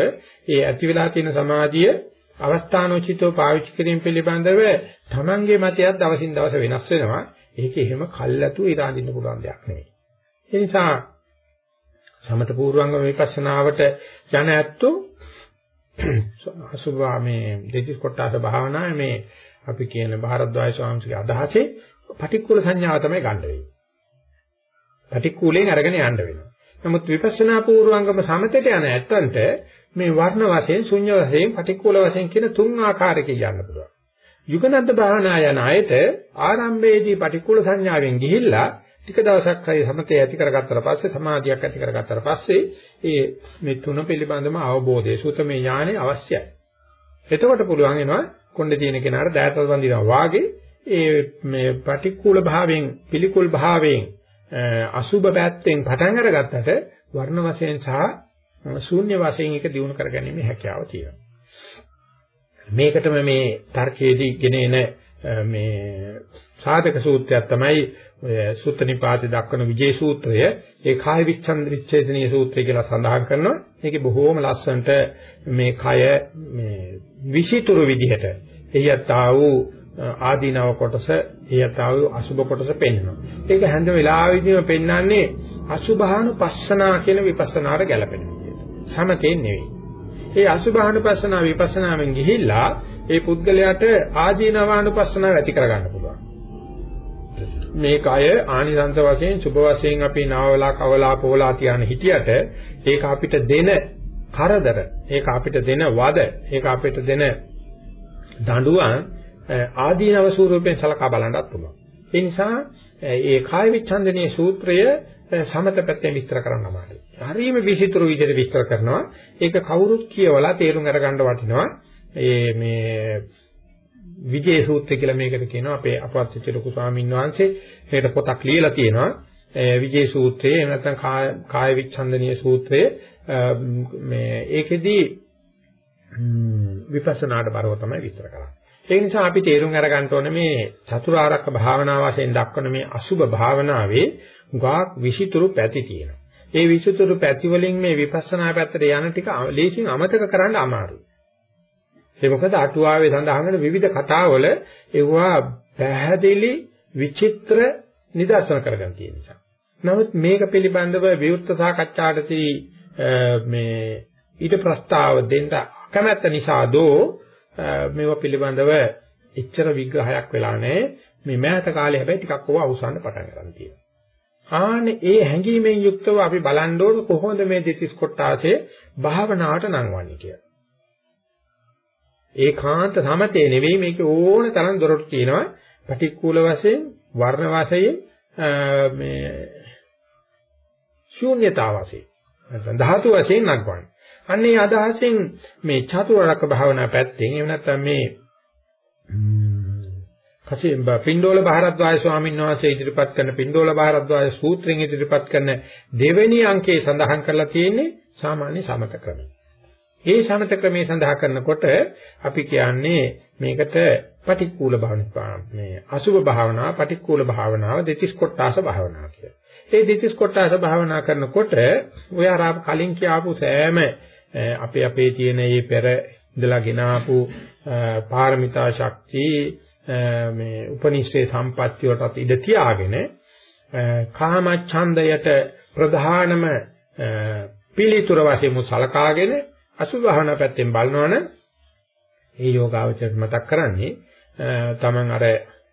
ඒ ඇති වෙලා තියෙන සමාධිය අවස්ථානෝචිතව පාවිච්චි කිරීම පිළිබඳව තමන්ගේ මතයත් දවසින් දවස වෙනස් වෙනවා. ඒක එහෙම කල්ැතු ඉරාඳින්න පුළුවන් දෙයක් නෙවෙයි. ඒ නිසා සමත පූර්වංග විපස්සනාවට යන ඇත්තෝ අසුභා මේ දෙතිස් කොටස භාවනාවේ මේ අපි කියන භාරද්වාජ ස්වාමීන්ගේ අදහසේ පටික්කුල සංඥාව තමයි ගන්න වෙන්නේ. පටික්කුලෙන් අරගෙන යන්න වෙනවා. නමුත් විපස්සනා පූර්වංගම සමතේට යන ඇත්තන්ට මේ වර්ණ වශයෙන් ශුන්‍ය වශයෙන් පටික්කුල වශයෙන් කියන තුන් ආකාරයකින් යන්න පුළුවන්. යුගනද්ද භාවනා යන අයට ආරම්භයේදී පටික්කුල සංඥාවෙන් ගිහිල්ලා ටික දවසක් හරි සමතේ ඇති කරගත්තට පස්සේ සමාධියක් ඇති කරගත්තට පස්සේ ඒ මේ තුන පිළිබඳව අවබෝධය සුතමේ ඥානෙ අවශ්‍යයි. එතකොට පුළුවන් වෙනවා කොණ්ඩේ තියෙන කෙනාට දෑතල් වඳිනවා වාගේ ඒ මේ පටික්කුල භාවයෙන් පිළිකුල් භාවයෙන් අසුබ පැත්තෙන් පටන් අරගත්තට වර්ණ වශයෙන් සහ ශූන්‍ය වශයෙන් එක දිනු කරගැනීමේ හැකියාව තියෙනවා. මේකටම මේ තර්කයේදී ගෙනෙන මේ සාධක සූත්‍රයක් තමයි ඔය සුත්ත නිපාතේ දක්වන විජේ සූත්‍රය. ඒ කාය විච්ඡන්ද විච්ඡේදනීය සූත්‍රය කියලා සඳහන් කරනවා. මේකේ බොහෝම ලස්සනට මේ කය මේ විෂිතුරු විදිහට එයත් ආ වූ ආදීනව කොටස එයත් ආ වූ අසුබ කොටස පෙන්වනවා. ඒක හැඳ වෙලාවෙදීම පෙන්වන්නේ අසුභානුපස්සනා කියන විපස්සනාට ගැලපෙනවා. සමතේ නෙවෙයි. ඒ අසුභානුපස්සනා විපස්සනාවෙන් ගිහිල්ලා ඒ පුද්ගලයාට ආදීනවානුපස්සනාව ඇති කරගන්න පුළුවන්. මේක අය ආනිසංස වශයෙන් සුභ වශයෙන් අපි නාවලා කවලා පොවලා තියන හිටියට ඒක අපිට දෙන කරදර ඒක අපිට දෙන වද ඒක අපිට දෙන දඬුවම් ආදීනව ස්වරූපයෙන් සලකා බලන්නත් පුළුවන්. ඒ නිසා ඒ කාය විච්ඡන්දනයේ සූත්‍රය සමත පැත්තෙන් විස්තර කරන්න අමාරුයි. හරියම විසිතුරු විදිහට විස්තර කරනවා. ඒක කවුරුත් කියවලා තේරුම් අරගන්න වටිනවා. ඒ මේ විජේ සූත්‍රය කියලා මේකට කියනවා අපේ අපවත් ලොකු ස්වාමීන් වහන්සේ මේකට පොතක් ලියලා තියෙනවා. විජේ සූත්‍රයේ එහෙම නැත්නම් කාය කාය විච්ඡන්දනීය සූත්‍රයේ මේ ඒකෙදී විපස්සනාට බරව තමයි විස්තර කරන්නේ. ඒ නිසා අපි තේරුම් අරගන්න ඕනේ මේ චතුරාර්යක භාවනා වශයෙන් දක්වන මේ අසුබ භාවනාවේ ගාක් විසිතුරු පැති තියෙනවා. ඒ විසිතුරු පැති වලින් මේ විපස්සනා පැත්තට යන ටික ලේසින් අමතක කරන්න අමාරුයි. ඒ මොකද අටුවාවේ සඳහන් වෙන විවිධ කතාවල ඒවා පැහැදිලි විචිත්‍ර නිදර්ශන කරගන්න තියෙන නිසා. නමුත් මේක පිළිබඳව විවෘත සාකච්ඡාටදී මේ ඊට ප්‍රස්තාව දෙන්න කැමැත්ත නිසා දෝ මේවා පිළිබඳව එච්චර විග්‍රහයක් වෙලා නැහැ. මේ මෑත කාලේ හැබැයි ටිකක් ඕවා අවසන් පටන් ගන්න තියෙනවා. ආනේ ඒ හැඟීමෙන් යුක්තව අපි බලන්න ඕන කොහොමද මේ දෙතිස් කොටාසේ භාවනාවට නංවන්නේ කියලා. ඒකාන්ත සමතේ නෙවෙයි මේක ඕන තරම් දොරටු තියෙනවා. පටික්කුල වශයෙන්, වර්ණ වශයෙන් මේ ශූන්‍යතාව වශයෙන්. නැත්නම් ධාතු වශයෙන් නංවන්නේ. අන්නේ අදහසෙන් මේ චතුරාර්ය භාවනා පැත්තෙන් එහෙම නැත්නම් මේ කසින් පින්ඩෝල බහරද්වාජ ස්වාමීන් වහන්සේ ඉදිරිපත් කරන පින්ඩෝල බහරද්වාජ සූත්‍රයෙන් ඉදිරිපත් කරන දෙවෙනි අංකයේ සඳහන් කරලා තියෙන්නේ සාමාන්‍ය සමත ක්‍රමය. මේ සමත ක්‍රමයේ සඳහන් කරනකොට අපි කියන්නේ මේකට පටික්කුල භාවනාව මේ අසුභ භාවනාව පටික්කුල භාවනාව දෙතිස් කොටාස භාවනාව කියලා. මේ දෙතිස් කොටාස භාවනා කරනකොට ඔය අර කලින් කියාපු සෑම අපේ අපේ තියෙන මේ පෙර ඉඳලා ගෙනාපු පාරමිතා ශක්තිය මේ උපනිෂේ සම්පත්‍ය වලට ඉඳ තියාගෙන කාම ඡන්දයට ප්‍රධානම පිළිතුර වශයෙන් සලකාගෙන අසුභවන පැත්තෙන් බලනවනම් ඒ යෝගාවචර මතක් කරන්නේ තමන් අර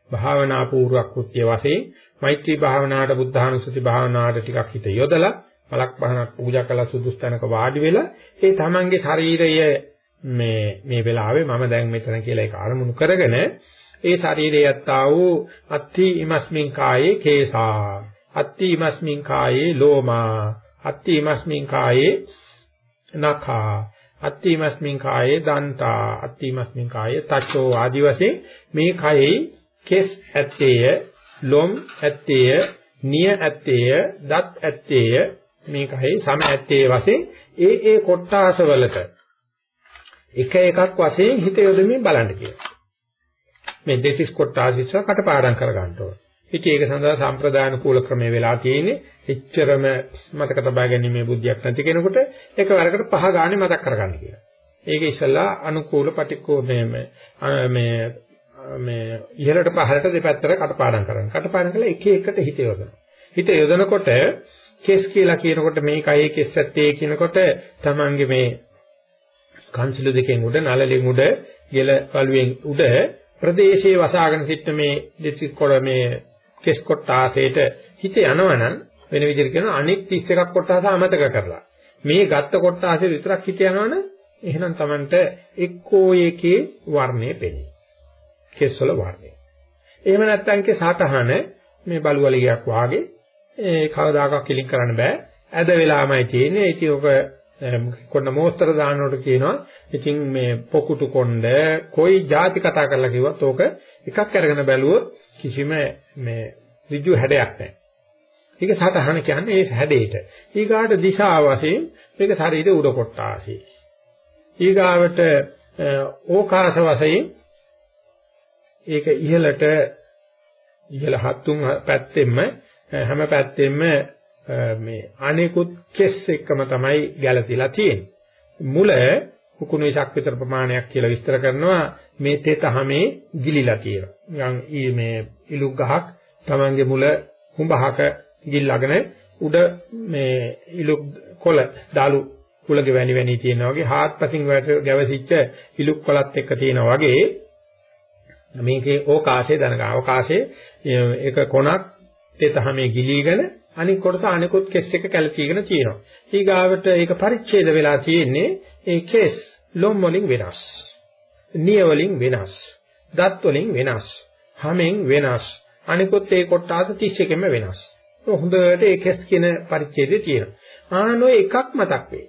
භාවනා පූර්වක කෘත්‍ය වශයෙන් මෛත්‍රී භාවනාවට බුද්ධානුස්සති භාවනාවට ටිකක් හිත යොදලා මලක් බහනක් පූජා කළා සුදුසු තැනක වාඩි වෙලා ඒ තමන්ගේ ශරීරය මේ මේ වෙලාවේ මම දැන් මෙතන කියලා ඒක අරමුණු කරගෙන ඒ ශරීරයේ යත්තා වූ අත්ථි ඉමස්මින් කායේ කේසා අත්ථි ඉමස්මින් කායේ ලෝමා අත්ථි ඉමස්මින් කායේ නඛා අත්ථි ඉමස්මින් කායේ දන්තා අත්ථි ඉමස්මින් කායේ තචෝ ආදි වශයෙන් මේ කයෙහි කෙස් ඇත්තේය ලොම් ඇත්තේය නිය ඇත්තේය දත් ඇත්තේය මේ කයෙහි සම ඇත්තේ වශයෙන් ඒ ඒ කොට්ටාස වලට එක එකක් වශයෙන් හිත යොදමින් බලන්න කියලා මේ දෙතිස් කොටාසිස්ස කටපාඩම් කරගන්න ඕන. ඉතින් ඒක සඳහා සම්ප්‍රදාන කූල ක්‍රමයේ වෙලා තියෙන්නේ එච්චරම මතක තබා ගැනීමේ බුද්ධියක් නැති කෙනෙකුට එක වරකට පහ ගානේ මතක් කරගන්න කියලා. ඒක ඉස්සලා අනුකූල පටික්කෝ මේ මේ මේ ඉහළට පහළට දෙපැත්තට කටපාඩම් කරන්න. කටපාඩම් කළා එක එකට හිත යොදනවා. හිත යොදනකොට කෙස් කියලා කියනකොට මේ කයේ කෙස් ඇත්තේ කියනකොට තමන්ගේ මේ කන්සිලු දෙකෙන් උඩ නළලෙන් උඩ ගෙල කළුවෙන් උඩ ප්‍රදේශයේ වසාගෙන සිට මේ දෙතිස් කොළ මේ කෙස් කොටාසේට හිත යනවනම් වෙන විදිහට කියනවා අනෙක් 31ක් කොටාස අමතක කරලා. මේ ගත්ත කොටාසේ විතරක් හිත යනවනම් එහෙනම් Tamanට එක්කෝ එකේ වර්ණය පෙනේ. කෙස් වල වර්ණය. එහෙම නැත්නම් කේ සාතහන මේ බලුවලියක් වාගේ ඒ කවදාකවත් කිලින් කරන්න බෑ ඇද වෙලාමයි තියෙන්නේ ඉතින් ඔක කොන්න මෝස්තර දානකොට කියනවා ඉතින් මේ පොකුටු කොණ්ඩ කොයි જાති කතා කරලා කිව්වත් ඕක එකක් අරගෙන බැලුවොත් කිසිම මේ ඍජු හැඩයක් නැහැ. ඒක සතහන කියන්නේ ඒ හැඩේට. ඊගාට දිශා වශයෙන් මේක ශරීරයේ උඩ කොටාසි. ඊගාවට ඕකාස වශයෙන් ඒක ඉහළට ඉහළ හත්තුන් පැත්තෙම හැම පැත්තෙම මේ අනිකුත් කෙස් එක්කම තමයි ගැළපීලා තියෙන්නේ. මුල කුකුණු ඉසක් විතර ප්‍රමාණයක් කියලා විස්තර කරනවා මේ තෙතහමේ ගිලිලා තියෙනවා. නිකන් මේ ඉලුක් ගහක් Tamange මුල හුඹහක ගිල්ලාගෙන උඩ මේ ඉලුක් කොළ දාලු කුලගේ වැනි වැනි තියෙනවා වගේ හාත්පසින් ගැවසිච්ච ඉලුක් කොළත් එක්ක තියෙනවා වගේ මේකේ ඕකාශය දනගා. අවකාශයේ ඒක කොනක් තෙතහමේ ගිලීගෙන අනික කොටස අනිකුත් කෙස් එක කැළපීගෙන තියෙනවා. ඊගාවට ඒක පරිච්ඡේද වෙලා තියෙන්නේ ඒ කෙස් ලොම් වලින් වෙනස්. නිය වලින් වෙනස්. දත් වලින් වෙනස්. හැමෙන් වෙනස්. අනිකුත් ඒ කොටස 31කින්ම වෙනස්. හොඳට ඒ කෙස් කියන පරිච්ඡේදය තියෙනවා. ආනෝ එකක් මතක් වෙයි.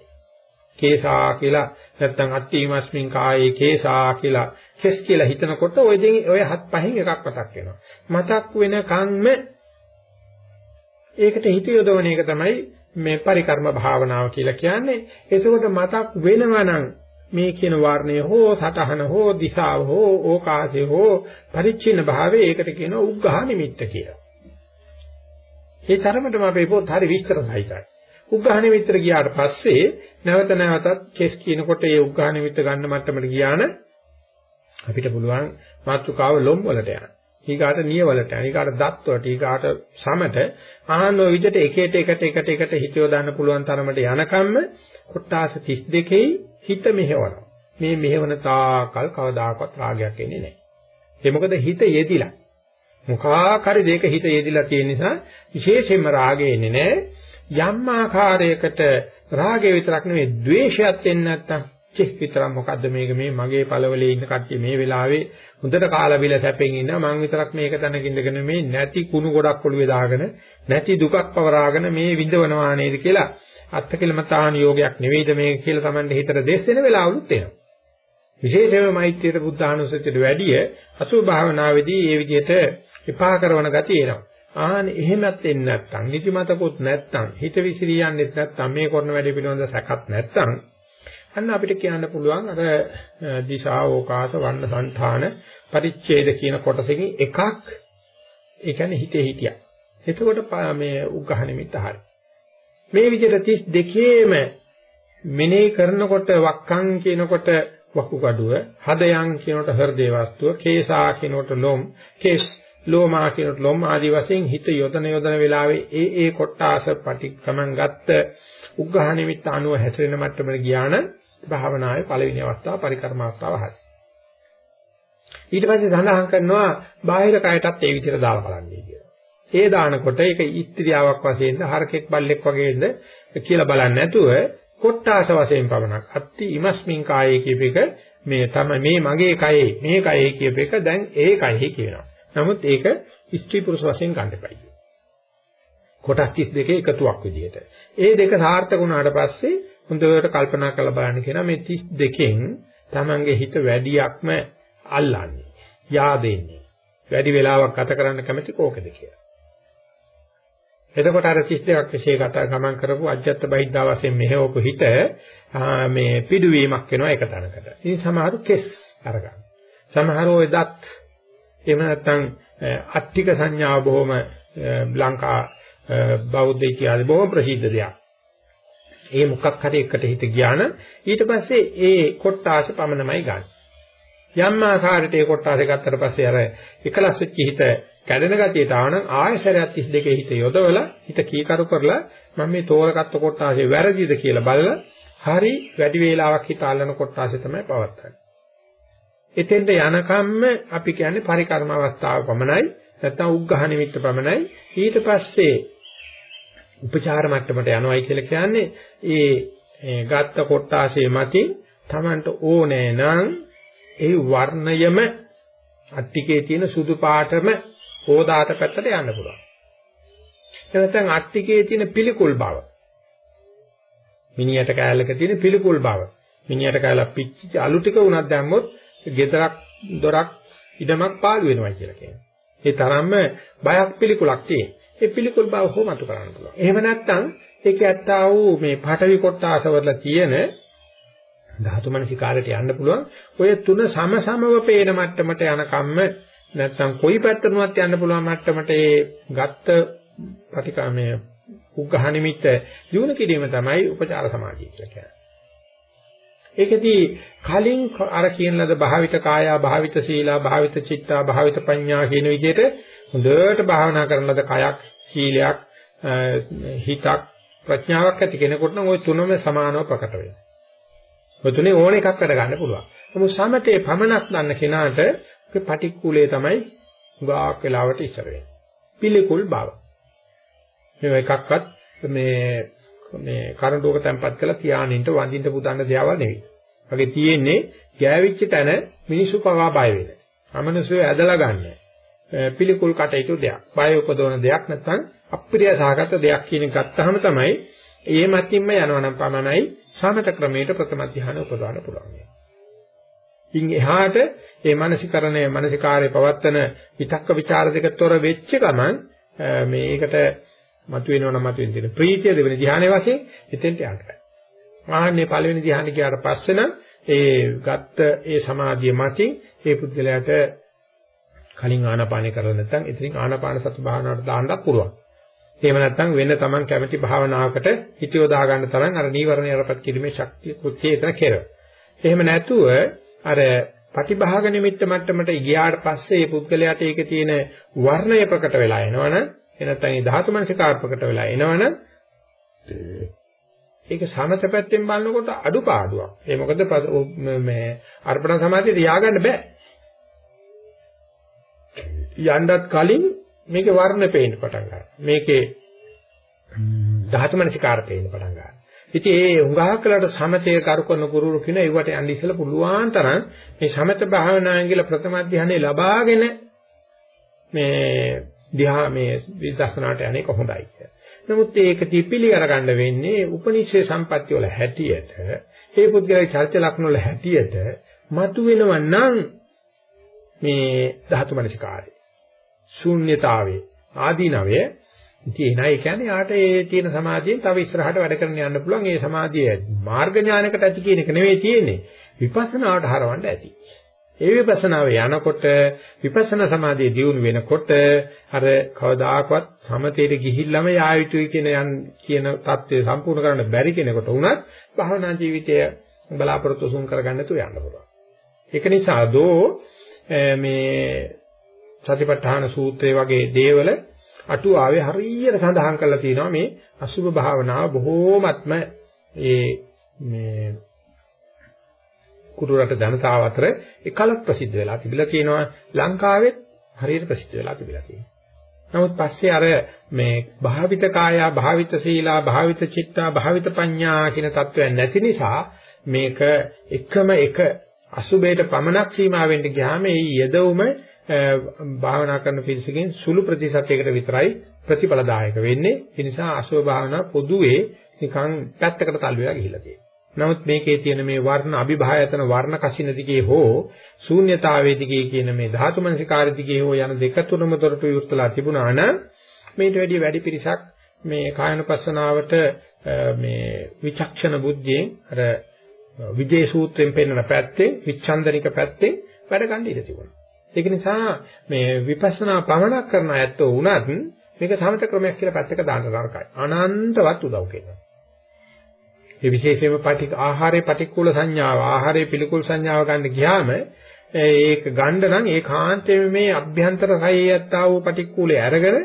කේසා කියලා නැත්නම් අත්තිමස්මින් කායේ කේසා කියලා කෙස් කියලා හිතනකොට ওই දෙන් ඔය හත් පහෙන් එකක් මතක් වෙනවා. මතක් වෙනකන්ම ඒකට හිත යොදවන එක තමයි මේ පරිකර්ම භාවනාව කියලා කියන්නේ. එතකොට මතක් වෙනවනම් මේ කියන වර්ණය හෝ සතහන හෝ දිශාව හෝ ඕකාශය හෝ පරිච්ඡින්න භාවය ඒකට කියනවා උග්ඝා නිමිත්ත කියලා. ඒ තරමටම අපේ පොත් හරි විස්තර සහිතයි. උග්ඝා නිමිත්තට ගියාට පස්සේ නැවත නැවතත් කෙස් කියනකොට ඒ උග්ඝා නිමිත්ත ගන්න මට්ටමට ගියාන අපිට පුළුවන් මාතෘකාව ලොම් වලට යන්න. ඊගාට නියවලට ඊගාට දත් වලට ඊගාට සමට ආහන ඔය විදිහට එකට එකට එකට එකට හිතියව දාන්න පුළුවන් තරමට යනකම්ම කොටාස 32යි හිත මෙහෙවනවා මේ මෙහෙවන තාකල් කවදාකවත් රාගයක් එන්නේ නැහැ ඒ මොකද හිත යෙදිලා. මොකක් හරි දෙයක හිත යෙදිලා තියෙන නිසා විශේෂයෙන්ම රාගය එන්නේ නැහැ. යම් ආකාරයකට රාගය විතරක් නෙවෙයි ද්වේෂයත් එන්නේ නැත්තම් චෙක් විතරක් මොකද්ද මේක? මේ මගේ පළවලේ ඉන්න කට්ටිය මේ වෙලාවේ හොඳට කාලා බිල සැපෙන් ඉන්නවා මං විතරක් මේක තැනක ඉඳගෙන මේ නැති කුණු ගොඩක් ඔළුවේ දාගෙන නැති දුකක් පවරාගෙන මේ විඳවනවා නේද කියලා. අත්කලමතාන යෝගයක් නෙවෙයිද මේක කියලා Tamande හිතට දෙස් වෙන වෙලාවලුත් එනවා. විශේෂයෙන්ම මෛත්‍රියට බුද්ධානුස්සතියට වැඩිය අසුභ භාවනාවේදී මේ විදිහට එපා කරන ගතිය එනවා. ආන එහෙමත් එන්නේ නැත්නම් නිදිමතකුත් නැත්නම් හිත විසිරියන්නේත් නැත්නම් මේ කරන වැඩේ පිළිබඳ සැකත් නැත්නම් අන්න අපිට කියන්න පුළුවන් අර දිශා ඕකාස වන්න సంతාන පරිච්ඡේද කියන කොටසකින් එකක් ඒ කියන්නේ හිතේ හිටියා. එතකොට මේ උග්ඝහ නිමිත්ත හරි. මේ විදිහට 32ේම මෙනෙහි කරනකොට වක්කම් කියනකොට වකුගඩුව, හදයන් කියනකොට හෘදේ වස්තුව, කේසා කියනකොට ලොම්, කේස් ලෝමා කියනකොට ලොම් ආදී වශයෙන් හිත යොදන යොදන වෙලාවේ ඒ ඒ කොටාස පටික්කමන් ගත්ත උග්ඝහ නිමිත්ත අනුව හැසිරෙන මට්ටමට ගියා නම් භාවනාවේ පළවෙනි අවස්ථාව පරිකර්ම අවස්ථාව හරි. ඊට පස්සේ සඳහන් කරනවා බාහිර කයටත් ඒ විදිහට දාලා බලන්නේ කියලා. ඒ දානකොට ඒක ඉස්ත්‍රියාවක් වශයෙන්ද හරකෙක් බල්ලෙක් වගේද කියලා බලන්නේ නැතුව කොට්ටාස වශයෙන් පමණක් අත්ති ඉමස්මින් කායේ කියප එක මේ තමයි මේ මගේ කයේ මේ කයේ කියප එක දැන් ඒ කයෙහි කියනවා. නමුත් ඒක ස්ත්‍රී පුරුෂ වශයෙන් ගන්න එපයි. කොටස් 32 එකතුවක් විදිහට. ඒ දෙක සාර්ථක වුණාට පස්සේ හොඳට කල්පනා කරලා බලන්න කියනවා මේ 32කින් Tamange හිත වැඩියක්ම අල්ලන්නේ. yaadෙන්නේ. වැඩි වෙලාවක් ගත කරන්න කැමති කෝකද කියලා. එතකොට අර 32ක් විශේෂ කතා ගමන් කරපු අජ්ජත් බහිද්දා වශයෙන් මෙහෙවපු හිත මේ පිඩුවීමක් වෙනවා එක තැනකට. ඉතින් සමහරු කෙස් අරගන්න. සමහරු ඔය දත් එහෙම නැත්නම් අට්ටික සංඥාව බොහොම ලංකා බෞද්ධ ඉතිහාසයේ බොහොම ප්‍රසිද්ධ දෙයක්. ඒ මොකක් හරි එකට හිත ගියා නම් ඊට පස්සේ ඒ කොට්ටාස පමණමයි ගන්න. යම් ආකාරයට ඒ කොට්ටාස ගත්තට පස්සේ අර එකලස් වෙච්ච හිත කැඩෙන ගතියට ආවනම් ආයසරයක් 32 හිත යොදවලා හිත කීකරු කරලා මම මේ තෝරගත්ත කොට්ටාසේ වැරදිද කියලා බලලා හරි වැඩි වේලාවක් හිත අල්ලන කොට්ටාසේ තමයි පවත්න්නේ. එතෙන්ට යනකම්ම අපි කියන්නේ පරිකර්ම අවස්ථාව පමණයි නැත්නම් උග්ඝහ නිමිත්ත පමණයි ඊට පස්සේ උපචාර මට්ටමට යනවායි කියලා කියන්නේ ඒ ගත්ත කොටාසේ මතින් Tamanට ඕනේ නම් ඒ වර්ණයම අට්ටිකේ තියෙන සුදු පාටම හෝදාට පැත්තට යන්න පුළුවන්. ඒ නැත්නම් අට්ටිකේ තියෙන පිළිකුල් බව. මිනියට කෑල්ලක තියෙන පිළිකුල් බව. මිනියට කෑල්ල පිච්චිච්ච අලු ටික උනක් දැම්මොත් ගෙදරක් දොරක් ඉඩමක් පාළු වෙනවා කියලා කියනවා. ඒ තරම්ම බයක් පිළිකුලක් තියෙන. ඒ පිළිකුල් බව හොමතු කරන්න පුළුවන්. එහෙම නැත්නම් ඒක ඇත්තා වූ මේ පාඨවි කොටාසවල තියෙන ධාතු මනසිකාරයට යන්න පුළුවන්. ඔය තුන සම සමව පේන මට්ටමට යනකම්ම නැත්නම් කොයි පැත්තටවත් යන්න පුළුවන් මට්ටමට ඒ ගත්ත ප්‍රතිකාමයේ උග්ඝහ නිමිත්ත දිනු කිරීම තමයි උපචාර සමාධිය කියලා කියන්නේ. ඒකෙදී කලින් අර කියන ලද භාවිත කායා භාවිත සීලා භාවිත චිත්තා භාවිත පඤ්ඤා කියන විදිහට හොඳට භාවනා කරන ලද කයක් සීලයක් හිතක් ප්‍රඥාවක් ඇති කෙනෙකුට නම් ওই තුනම සමානව ප්‍රකට වෙනවා. ඔය තුනේ ඕන එකක් වැඩ ගන්න පුළුවන්. නමුත් සමතේ පමණක් දන්න කෙනාට ඒ පටික්කුලේ තමයි ගාක් වෙලාවට ඉස්සර වෙන්නේ. පිළිකුල් බව. මේ එකක්වත් මේ මේ කරඬුවක තැම්පත් කරලා තියානින්ට වඳින්න පුතන්න දේවල් නෙවෙයි. වගේ තියෙන්නේ ගෑවිච්ච තැන මිනිසු පවා බය වෙන. අමනුෂ්‍යය ඇදලා ගන්න. පිළිකුල් කටයුතු දෙයක්. බය උපදවන දෙයක් නැත්නම් අප්‍රිය සහගත දෙයක් කියන එක ගත්තාම තමයි ඒ මතින්ම යනවා නම් පමණයි සමත ක්‍රමයට ප්‍රථම ධ්‍යාන උපදවන්න පුළුවන්. ඉන් එහාට මේ මානසිකරණය මානසිකාරයේ පවත්තන විතක්ක ਵਿਚාර දෙක තොර වෙච්ච ගමන් මේකට මතුවෙනවනම් මතුවෙන තියෙන ප්‍රීතිය දෙවෙනි ධ්‍යානයේ වශයෙන් එතෙන්ට යන්න. ආන්නේ පළවෙනි ධ්‍යානෙ ගියාට පස්සේ නම් ඒ ගත්ත ඒ සමාධිය මතින් ඒ පුද්ගලයාට කලින් ආනාපානේ කරලා නැත්නම් ඉතින් ආනාපාන සති භාවනාවට දාන්නත් පුළුවන්. එහෙම නැත්නම් වෙන තමන් කැමති භාවනාවකට හිත යොදා ගන්න තරම් අර නීවරණ යරපත් කිරීමේ ශක්තිය කෘත්‍යය එතන කෙරව. එහෙම නැතුව අර ප්‍රතිභාග නිමිත්ත මට්ටමට ගියාට පස්සේ මේ පුද්ගලයාට ඒකේ තියෙන වර්ණය ප්‍රකට වෙලා එනවනම් එනත්නම් ඒ ධාතු මනසිකාර ප්‍රකට වෙලා එනවනම් ඒක සමත පැත්තෙන් බලනකොට අඩුපාඩුවක්. ඒ මොකද මේ අර්පණ සමාධිය තියාගන්න බෑ. යන්නත් කලින් මේකේ වර්ණ පේන්න පටන් ගන්නවා. මේකේ ධාතු මනසිකාර පේන්න පටන් ගන්නවා. ඉතින් ඒ උඟහක් කලට සමතේ කර කරන ගුරුරු කියන ඒවට යන්න ඉස්සෙල්ලා පුළුවන් තරම් මේ සමත භාවනාවෙන් කියලා ප්‍රථම ධානය ලබාගෙන මේ ධ්‍යා මේ විදර්ශනාට යන්නේ කොහොමදයි කියලා. නමුත් ඒක තිපිලි අරගන්න වෙන්නේ උපනිෂේ සම්පත්‍ය වල හැටියට, ඒ පුද්ගලයේ චර්ච ලක්ෂණ වල හැටියට මතු වෙනව නම් මේ ධාතු මනසිකාරය. ශූන්‍යතාවේ ආදීනවය ඉතින් එනයි කියන්නේ යාට ඒ තියෙන සමාධියෙන් තව ඉස්සරහට වැඩ කරන්න යන්න පුළුවන්. ඒ සමාධිය මාර්ග ඥානකට ඇති කියන එක නෙවෙයි තියෙන්නේ. විපස්සනාවට හරවන්න ඇති. ඒ විපස්සනාවේ යනකොට විපස්සනා සමාධිය දියුණු වෙනකොට අර කවදාකවත් සමතේට ගිහිල්ලාම යා යුතුයි කියන යන් කියන தත්ත්වය සම්පූර්ණ කරන්න බැරි කෙනෙකුට උනත් භවනා ජීවිතය බලාපොරොත්තු සුන් කරගන්න තු යන්න පුළුවන්. ඒක නිසා දෝ මේ සතිපට්ඨාන සූත්‍රය වගේ දේවල අටුවාවේ හරියට සඳහන් කරලා තියෙනවා මේ අසුභ භාවනාව බොහෝමත්ම ඒ මේ කුරු රට ජනතාව අතර එකලක් ප්‍රසිද්ධ වෙලා තිබිලා කියනවා ලංකාවෙත් හරියට ප්‍රසිද්ධ වෙලා තිබිලා කියනවා. නමුත් පස්සේ අර මේ භාවිත කායා භාවිත සීලා භාවිත චිත්තා භාවිත පඤ්ඤා කියන தত্ত্বයන් නැති නිසා මේක එකම එක අසුබේට පමණක් සීමා වෙන්න ගියාම ඒ යදවුම භාවනා කරන පිරිසකින් සුළු ප්‍රතිශතයකට විතරයි ප්‍රතිඵලදායක වෙන්නේ. ඒ නිසා අසුබ භාවනා පොදුවේ නිකන් පැත්තකට තල්ලු වෙලා ගිහිලා තියෙනවා. නමුත් මේකේ තියෙන මේ වර්ණ අභිභායතන වර්ණ කසින දිගේ හෝ ශූන්‍යතාවයේ දිගේ කියන මේ ධාතු මනසිකාර දිගේ හෝ යන දෙක තුනම දොරටු යුක්තලා තිබුණා නම් මේට වැඩි වැඩි පිරිසක් මේ කායනපස්සනාවට මේ විචක්ෂණ බුද්ධියෙන් අර විජේ සූත්‍රයෙන් පෙන්වන පැත්තේ විචන්දනික පැත්තේ වැඩ ගන්න ඉඩ තිබුණා. ඒක නිසා මේ විපස්සනා පවණක් කරන ඇත්තෝ වුණත් මේක සමත ක්‍රමයක් කියලා පැත්තක දාන්න නරකයි. අනන්තවත් උදව් කරනවා. ඒ විශේෂයෙන්ම පටික ආහාරයේ පටික්කුල සංඥාව ආහාරයේ පිළිකුල් සංඥාව ගන්න ගියාම ඒක ගන්න නම් ඒකාන්තයෙන් මේ අභ්‍යන්තර සයයත්තා වූ පටික්කුලේ අරගෙන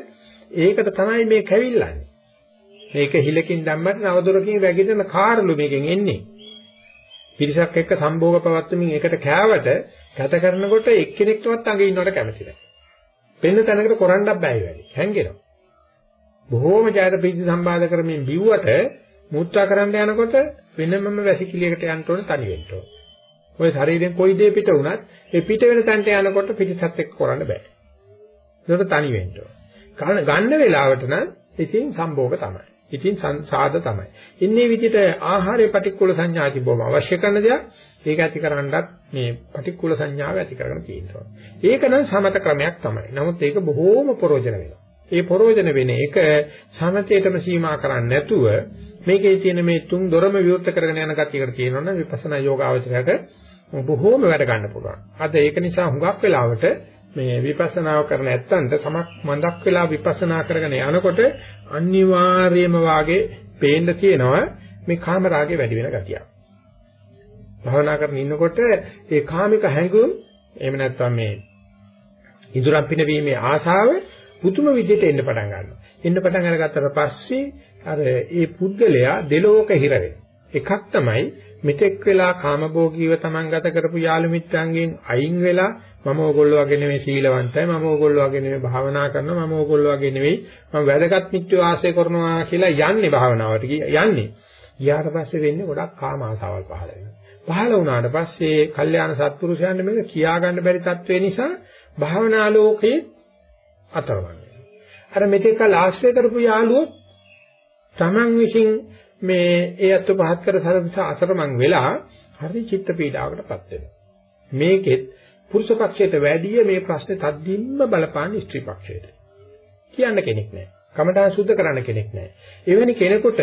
ඒකට තමයි මේ කැවිල්ලන්නේ. මේක හිලකින් දැම්මට නවදොරකින් වැగిදෙන කාරළු මේකෙන් එන්නේ. පිරිසක් එක්ක සම්භෝග පවත්වමින් එකට කෑවට ගත කරනකොට එක්කෙනෙක්ටවත් අඟ ඉන්නවට කැමති නැහැ. පෙන්න තැනකට කරන්නත් බෑ වැඩි. හැංගෙනවා. බොහෝම ජයත ප්‍රීති සම්බාධ කරමින් බිව්වට මුත්‍රා කරන්න යනකොට වෙනමම වැසිකිළියකට යන්න ඕන තනි වෙන්න ඕන. ඔය ශරීරයෙන් කොයි දේ පිට වුණත් ඒ පිට වෙන තැනට යනකොට පිටිසත් එක්ක කරන්න බෑ. ඒකට තනි වෙන්න ඕන. ගන්න වෙලාවට නම් ඉතින් සම්භෝග තමයි. ඉතින් සාද තමයි. ඉන්නේ විදිහට ආහාරයේ පටික්කුල සංඥා තිබවම අවශ්‍ය කරන දෙයක් ඒක ඇති කරන්නත් මේ පටික්කුල සංඥාව ඇති කරගෙන තියෙනවා. ඒක නම් සමත ක්‍රමයක් තමයි. නමුත් ඒක බොහෝම ප්‍රෝජන වෙනවා. ඒ ප්‍රෝජන වෙන එක සමතේටම සීමා කරන්නේ නැතුව මේකේ තියෙන මේ තුන් දොරම විවෘත කරගෙන යන ගතියකට තියෙනවනම් විපස්සනා යෝගාවචරයට බොහෝම වැඩ ගන්න පුළුවන්. අද ඒක නිසා හුඟක් වෙලාවට මේ විපස්සනාව කරන ඇත්තන්ට සමක් මන්දක් වෙලා විපස්සනා කරගෙන යනකොට අනිවාර්යයෙන්ම වාගේ පේන්න තියෙනවා මේ කාම රාගේ වැඩි වෙන ගතිය. භවනා කරගෙන ඉන්නකොට ඒ කාමික හැඟුම් එහෙම නැත්නම් මේ ඉදුරම් පිනවීමේ ආශාව පුදුම විදිහට එන්න පටන් ගන්නවා. එන්න පටන් අරගත්තට පස්සේ අර ඒ පුද්ගලයා දෙලෝක හිර එකක් තමයි මෙතෙක් වෙලා කාමභෝගීව Taman ගත කරපු යාළු මිත්‍රයන්ගෙන් අයින් වෙලා මම ඕගොල්ලෝ වගේ නෙමෙයි සීලවන්තයි මම ඕගොල්ලෝ වගේ නෙමෙයි භාවනා කරනවා මම ඕගොල්ලෝ වගේ නෙමෙයි මම වැදගත් මිත්‍ර වාසය කරනවා කියලා යන්නේ භාවනාවට යන්නේ. ඊට පස්සේ වෙන්නේ ගොඩක් කාම ආසාවල් පහළ වෙනවා. පහළ වුණාට පස්සේ කල්යාණ සත්පුරුෂයන් මේක කියා ගන්න බැරි තත්ත්වේ නිසා භාවනා ලෝකේ අතරමං අර මෙතෙක්කල් ආශ්‍රය කරපු යාළුවෝ Taman විසින් මේ ඒ අත්ව පහත් කර සරසා අසරමං වෙලා හරි චිත්ත පීඩාවකටපත් වෙනවා. මේකෙත් පුරුෂ පක්ෂයට වැඩිය මේ ප්‍රශ්නේ තද්දින්ම බලපාන ස්ත්‍රී පක්ෂයට. කියන්න කෙනෙක් නැහැ. කමඨාන් සුද්ධ කරන්න කෙනෙක් නැහැ. එවැනි කෙනෙකුට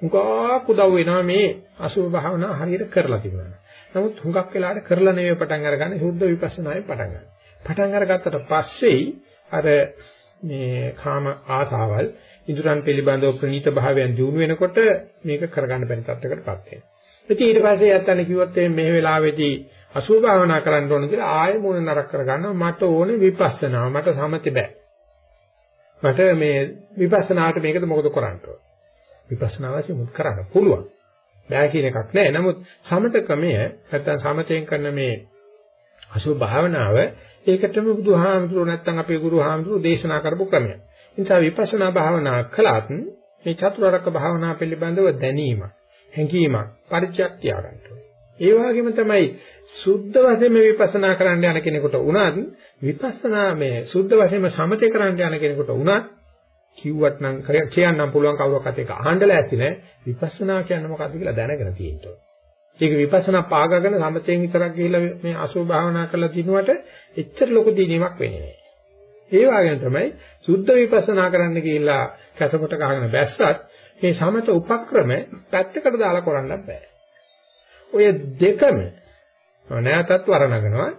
හුඟක් උදව් වෙනවා මේ අසුභ භාවනා හරියට කරලා තිබුණා. නමුත් හුඟක් වෙලාවට කරලා නෙවෙයි පටන් අරගන්නේ සුද්ධ විපස්සනායෙන් පටන් ගන්න. පටන් අරගත්තට පස්සේ අර මේ කාම ආසාවල් ඉදurang පිළිබඳව ප්‍රනීත භාවයන් දිනු වෙනකොට මේක කරගන්න බැරි තත්යකටපත් වෙනවා. ඉතින් ඊට පස්සේ යත්තන කිව්වොත් මේ වෙලාවේදී අසුභ භාවනා කරන්න ඕන කියලා ආයෙ මොන නරක කරගන්නවා මට ඕනේ විපස්සනා මට සමති බෑ. මට මේ විපස්සනාට මේකද මොකද කරන්න ඕන. විපස්සනා වශයෙන් මුත් කරන්න පුළුවන්. බෑ කියන එකක් නෑ. නමුත් සමත ක්‍රමය නැත්තම් සමතෙන් කරන මේ අසුභ භාවනාව ඒකටම බුදුහාමුදුරුවෝ නැත්තම් අපේ ගුරුහාමුදුරුවෝ දේශනා කරපු ක්‍රමයක්. ඒ නිසා විපස්සනා භාවනා කළත් මේ චතුරාර්යක භාවනා පිළිබඳව දැනීම, හැඟීමක්, පරිචයක් තියාගන්න ඕනේ. ඒ වගේම තමයි සුද්ධ වශයෙන්ම විපස්සනා කරන්න යන කෙනෙකුට උනත් විපස්සනා මේ සුද්ධ වශයෙන්ම සමතේ කරන්න යන කෙනෙකුට උනත් කිව්වට නම් කියන්නම් පුළුවන් කවුරක්වත් ඒක අහන්න ලෑස්ති නෑ විපස්සනා කියන්නේ මොකක්ද කියලා දැනගෙන තියෙන්න ඕනේ. ඒක විපස්සනා පාගගෙන සමතෙන් විතරක් ගිහිල්ලා මේ අසුභ භාවනා කරලා දිනුවට එච්චර ලොකු දිනීමක් වෙන්නේ නෑ. ඒ වගේම තමයි සුද්ධ විපස්සනා කරන්න ගිහිල්ලා කැසපොට ගහගෙන බැස්සත් මේ සමත උපක්‍රම පැත්තකට දාලා කරන්නත් බෑ. ඔය දෙකම නැවතත් වරණගෙනවා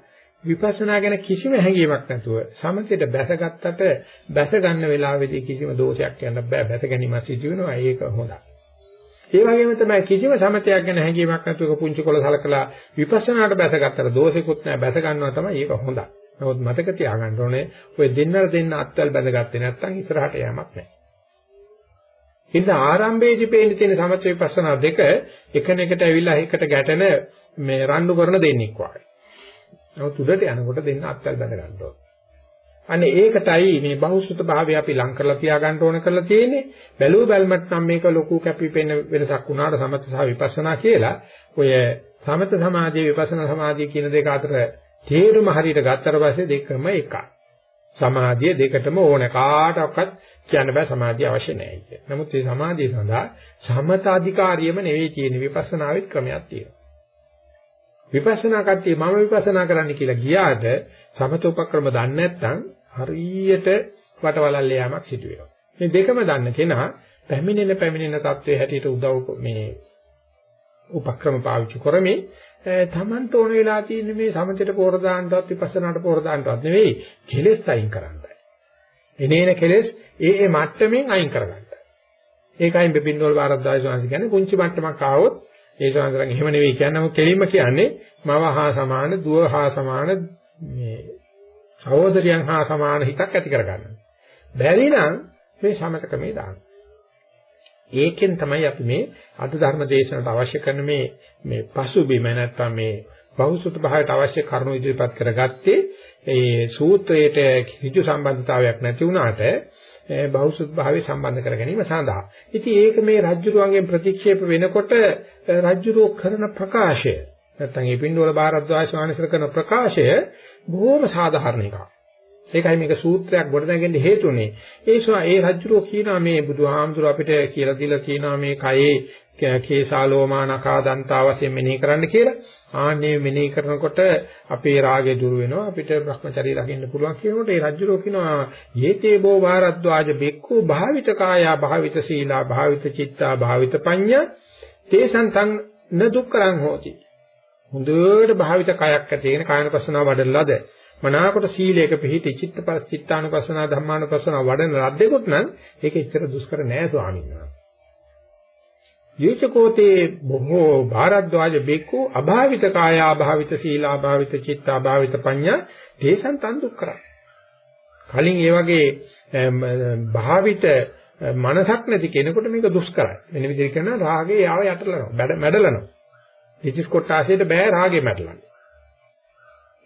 විපස්සනා ගැන කිසිම හැඟීමක් නැතුව සමථයට බැසගත්තට බැස ගන්න වෙලාවේදී කිසිම දෝෂයක් කියන්න බෑ බැස ගැනීමක් සිදු වෙනවා ඒක හොඳයි. ඒ වගේම තමයි කිසිම සමතයක් ගැන හැඟීමක් නැතුව පුංචි කොළ සලකලා විපස්සනාට බැසගත්තට දෝෂෙකුත් නැහැ බැස ගන්නවා තමයි ඒක හොඳයි. නමුත් මතක තියාගන්න ඕනේ ඔය දෙන්නර දෙන්න අත්වල බැඳගත්තේ නැත්නම් ඉස්සරහට යamak නැහැ. ඒ නිසා ආරම්භයේදී පේන්න තියෙන සමථ විපස්සනා දෙක එකිනෙකට ඇවිල්ලා එකට ගැටෙන මේ රණ්ඩු කරන දෙන්නෙක් වගේ. නමුත් උඩට යනකොට දෙන්න අත්වල බැඳ ගන්න ඕනේ. අනේ ඒකටයි මේ බහුසුත භාවය අපි ලං කරලා තියාගන්න ඕන කරලා තියෙන්නේ. බැලුව බැලමත් නම් මේක ලොකු කැපිපෙන වෙනසක් වුණාට සමථ සහ විපස්සනා කියලා. ඔය සමථ සමාධිය විපස්සනා සමාධිය කියන දෙක අතර තේරුම හරියට ගත්තට පස්සේ දෙකම එකයි. සමාධිය දෙකටම ඕන කාටවත් කියන්න බෑ සමාධිය අවශ්‍ය නැහැ කිය. නමුත් මේ සමාධිය සඳහා සමත අධිකාරියම නෙවෙයි තියෙන විපස්සනාවෙත් ක්‍රමයක් තියෙනවා. විපස්සනා කට්ටිය මම විපස්සනා කරන්න කියලා ගියාට සමත උපක්‍රම දන්නේ නැත්නම් හරියට වටවලල්ල යාමක් සිදු වෙනවා. මේ දෙකම දන්න කෙනා පැමිණෙන පැමිණෙන தત્ත්වයේ හැටියට උදව් මේ උපක්‍රම පාවිච්චි කරමින් තමන්ට ඕන වෙලා තියෙන මේ සමතේට පෝර දාන්නවත් විපස්සනාට පෝර දාන්නවත් නෙවෙයි කෙලෙස් අයින් කරන්නයි. එනේන කෙලෙස් ඒ ඒ මට්ටමින් අයින් කරගන්න. ඒකයි බෙබින්නෝල් වාරද්දායි සෝන්සි කියන්නේ කුංචි මට්ටමක් ආවොත් ඒ සෝන්සරන් එහෙම නෙවෙයි කියන්නේ නමුත් කෙලින්ම කියන්නේ මව හා සමාන දුව හා සමාන මේ සහෝදරියන් හා සමාන හිතක් ඇති කරගන්න. බැරි නම් මේ සමතකමේ දාන්න. ඒකෙන් තමයි අපි මේ අද ධර්ම දේශනට අවශ්‍ය කරන මේ මේ පසුබිම නැත්තම් මේ බහුසුත භාවයට අවශ්‍ය කරුණු ඉදිරිපත් කරගත්තේ ඒ සූත්‍රයට කිසි සම්බන්ධතාවයක් නැති වුණාට බහුසුත් භාවය සම්බන්ධ කර ගැනීම සඳහා. ඉතින් ඒක මේ රජ්ජුරුවන්ගෙන් ප්‍රතික්ෂේප වෙනකොට රජ්ජුරුව කරන ප්‍රකාශය නැත්තම් මේ පින්ඩෝල බාරද්වාජ ස්වාමීන් කරන ප්‍රකාශය බොහොම සාධාරණ එකක්. ඒකයි මේක සූත්‍රයක් ගොඩනගන්න හේතුනේ. ඒ නිසා ඒ රජුරෝ කියනවා මේ බුදුහාමුදුර අපිට කියලා දීලා කියනවා මේ කයේ කේසාලෝමා නඛා දන්තා වශයෙන් මෙනෙහි කරන්න කියලා. ආන්නේ මෙනෙහි කරනකොට අපේ රාගය දුර වෙනවා අපිට Brahmacharya රකින්න පුළුවන් කියනකොට ඒ රජුරෝ කියනවා යේතේ බෝ භාරද්වාජ බෙක්කු භාවිත කායා භාවිත සීලා භාවිත චිත්තා භාවිත පඤ්ඤා තේසන්තං න දුක්ඛං හෝති. හොඳට භාවිත කයක් ඇති වෙන කායනපස්සනාව වඩලාද මනාකොට සීලයක පිහිටි චිත්තපස් චිත්තානුපස්සනා ධම්මානුපස්සනා වඩන රද්දෙකුත් නම් ඒක එච්චර දුෂ්කර නෑ ස්වාමීන් වහන්සේ. යේචකෝතේ බොහෝ භාරද්වාජ බෙක්කු අභාවිත කාය අභාවිත සීල අභාවිත චිත්ත අභාවිත පඤ්ඤා තේසං තන් දුක්කරා. කලින් ඒ වගේ භාවිත මනසක් නැති කෙනෙකුට මේක දුෂ්කරයි. වෙන විදිහට කියනවා රාගේ යාව යටලනවා. මැඩලනවා. ඉතිස් කොටාසයට බෑ රාගේ මැඩලන්නේ.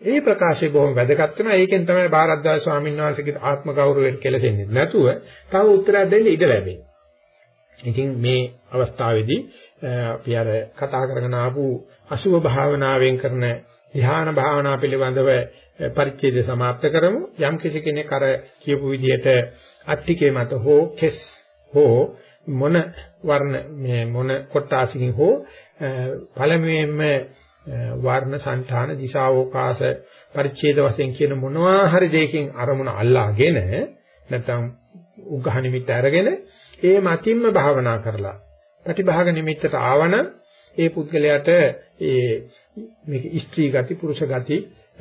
ඒ ප්‍රකාශය බොහොම වැදගත් වෙනවා. ඒකෙන් තමයි බාරද්දාස ස්වාමීන් වහන්සේගේ ආත්ම ගෞරවයට කෙලෙසෙන්නේ නැතුව තව උත්තරයක් දෙන්න ඉඩ ලැබෙන්නේ. ඉතින් මේ අවස්ථාවේදී අපි අර කතා කරගෙන ආපු අසුභ භාවනාවෙන් කරන ධ්‍යාන භාවනා පිළිබඳව පරිච්ඡේදය સમાપ્ત කරමු. යම් කිසි කෙනෙක් අර කියපු විදිහට අට්ටිකේ මත හෝ කෙස් හෝ මොන වර්ණ මේ මොන කොටාසිකින් හෝ පළමුවෙන්ම වර්ණ సంతාන දිශාවෝකාශ පරිච්ඡේද වශයෙන් කියන මොනවා හරි දෙයකින් අරමුණ අල්ලාගෙන නැත්නම් උග්ඝහ නිමිත්ත අරගෙන ඒ මතින්ම භාවනා කරලා ප්‍රතිභාග නිමිත්තට ආවන ඒ පුද්ගලයාට ඒ මේක ස්ත්‍රී ගති පුරුෂ ගති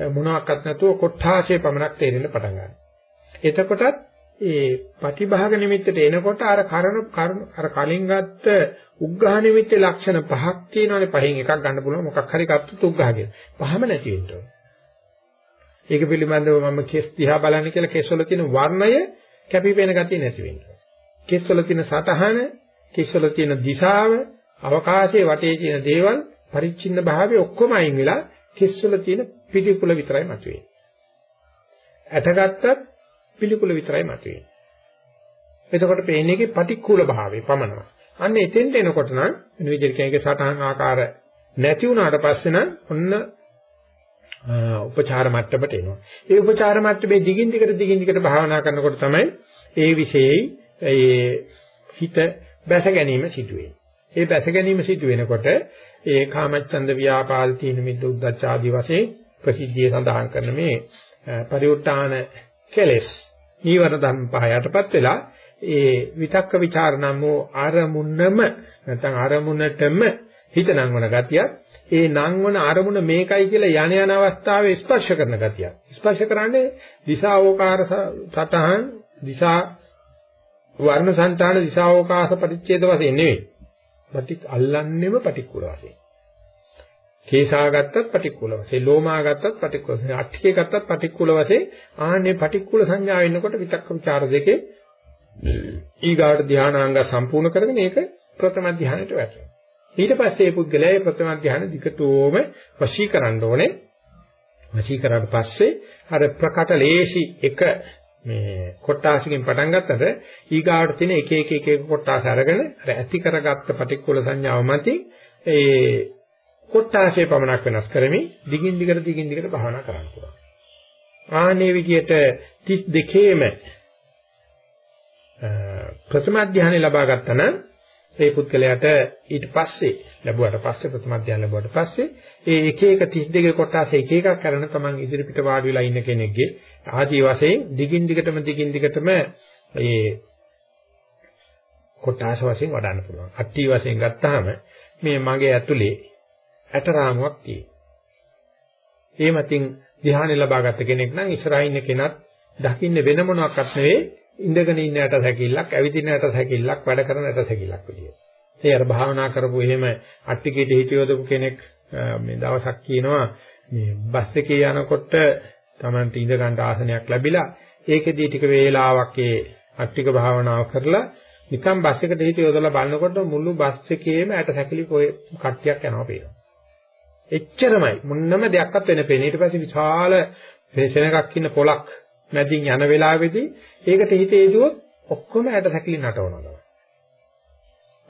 මොනවාක්වත් නැතුව කොට්ඨාශේ පමණක් තේරෙන්න පටන් ගන්නවා. එතකොටත් ඒ ප්‍රතිභාග නිමිත්තට එනකොට අර කරන අර කලින් ගත්ත උග්ඝහ නිමිත්තේ ලක්ෂණ පහක් තියෙනවානේ පහෙන් එකක් ගන්න පුළුවන් මොකක් හරි ගත්තොත් උග්ඝහ කියන. පහම නැති වෙන්න ඕන. ඒක පිළිබඳව මම කෙස් දිහා බලන්න කියලා කෙස් වල තියෙන වර්ණය කැපිපෙන ගතිය නැති වෙන්න ඕන. කෙස් වල තියෙන සතහන, කෙස් වල තියෙන දිශාව, අවකාශයේ වටේ තියෙන දේවල් පරිච්ඡින්න භාවය ඔක්කොම අයින් වෙලා කෙස් වල තියෙන පිටිකුල විතරයි මතුවේ. ඇටගත්තත් පිළිකුල විතරයි මතුවේ. එතකොට පේන්නේ ඒකේ පටික්කුල භාවය පමණයි. අන්න එතෙන්ට එනකොට නම් වෙන විදිහට කෙනෙක්ගේ සටහන් ආකාර නැති වුණාට පස්සේ නම් ඔන්න උපචාර මට්ටමට එනවා. ඒ උපචාර මට්ටමේ දිගින් දිගට දිගින් දිගට භාවනා කරනකොට තමයි ඒ විශේෂයි ඒ හිත බැස ගැනීම සිදු වෙන්නේ. ඒ බැස ගැනීම සිදු වෙනකොට ඒ කාමච්ඡන්ද ව්‍යාපාද තීන මිද්ද උද්දච්ච ආදී වශයෙන් ප්‍රසිද්ධිය සඳහන් කරන මේ පරිඋත්තාන කෙලෙස්. ඊවර ධර්ම පහ යටපත් වෙලා ඒ විතක්ක ਵਿਚාර නම් වූ අරමුණම නැත්නම් අරමුණටම හිත නංවන ගතියක් ඒ නංවන අරමුණ මේකයි කියලා යණ යන අවස්ථාවේ ස්පර්ශ කරන ගතියක්. ස්පර්ශ කරන්නේ දිශාෝකාර සතහන් දිශා වර්ණ సంతාන දිශාෝකාස පරිච්ඡේද වශයෙන් නෙවෙයි. පටික් අල්ලන්නේම පටික්කුල වශයෙන්. කේසා ගත්තත් පටික්කුල වශයෙන් ලෝමා ගත්තත් පටික්කුල වශයෙන් අට්ඨිකේ ගත්තත් පටික්කුල වශයෙන් ආන්නේ පටික්කුල සංඥා වෙනකොට විතක්ක ਵਿਚාර දෙකේ ඊගාට ධානාංග සම්පූර්ණ කරගෙන ඒක ප්‍රථම ධානයට වැටෙනවා. ඊට පස්සේ මේ පුද්ගලයා මේ ප්‍රථම ධාන දිගටම වශී කරන්න ඕනේ. වශී කරාට පස්සේ අර ප්‍රකට ලේසි එක මේ කොටාසිකින් පටන් ගත්තට ඊගාට තියෙන එක එක එක එක කොටාස අරගෙන අර ඇති කරගත්ත පටික්කුල සංඥාව මතින් ඒ කොටාසේ පමණක් වෙනස් කරමින් දිගින් දිගට දිගින් දිගට භාවනා කරන්න පුළුවන්. ආනේ විදියට 32ෙම ප්‍රථම ධානය ලබා ගත්තා නම් ඒ පුද්ගලයාට ඊට පස්සේ ලැබුවට පස්සේ ප්‍රථම ධානය ලැබුවට පස්සේ ඒ එක එක 32 කොටස් එක එකක් කරන තමන් ඉදිරි පිට වාඩි වෙලා ඉන්න කෙනෙක්ගේ ආදී වශයෙන් දිගින් දිගටම දිගින් දිගටම ඒ කොටස් වශයෙන් වඩන්න පුළුවන්. අට්ටි වශයෙන් ගත්තාම මේ මගේ ඇතුලේ ඇටරාමුවක් තියෙනවා. ඒ මතින් ධ්‍යානෙ ලබාගත් කෙනෙක් නම් ඉස්සරහින් ඉන්න කෙනත් දකින්න වෙන මොනවාක්වත් නෙවෙයි ඉඳගෙන ඉන්න යට සැකිල්ලක්, ඇවිදින යට සැකිල්ලක්, වැඩ කරන යට සැකිල්ලක් විදියට. ඒ අර භාවනා කරපු එහෙම අට්ටිකේට හිතියොදපු කෙනෙක් මේ දවසක් කියනවා මේ බස් එකේ යනකොට Tamante ඉඳ ගන්න ආසනයක් ලැබිලා ඒකෙදී ටික වේලාවක් ඒ අට්ටික භාවනාව කරලා නිකන් බස් එකට හිතියොදලා බලනකොට මුළු බස් එකේම යට සැකිලි කට්ටියක් යනවා පේනවා. එච්චරමයි මොන්නම දෙයක්වත් වෙන පේන. ඊට පස්සේ විශාල සෙනගක් ඉන්න පොලක් මැදින් යන වෙලාවේදී ඒකට හිතේ දුවොත් ඔක්කොම ඇට සැකිලි නටවනවා.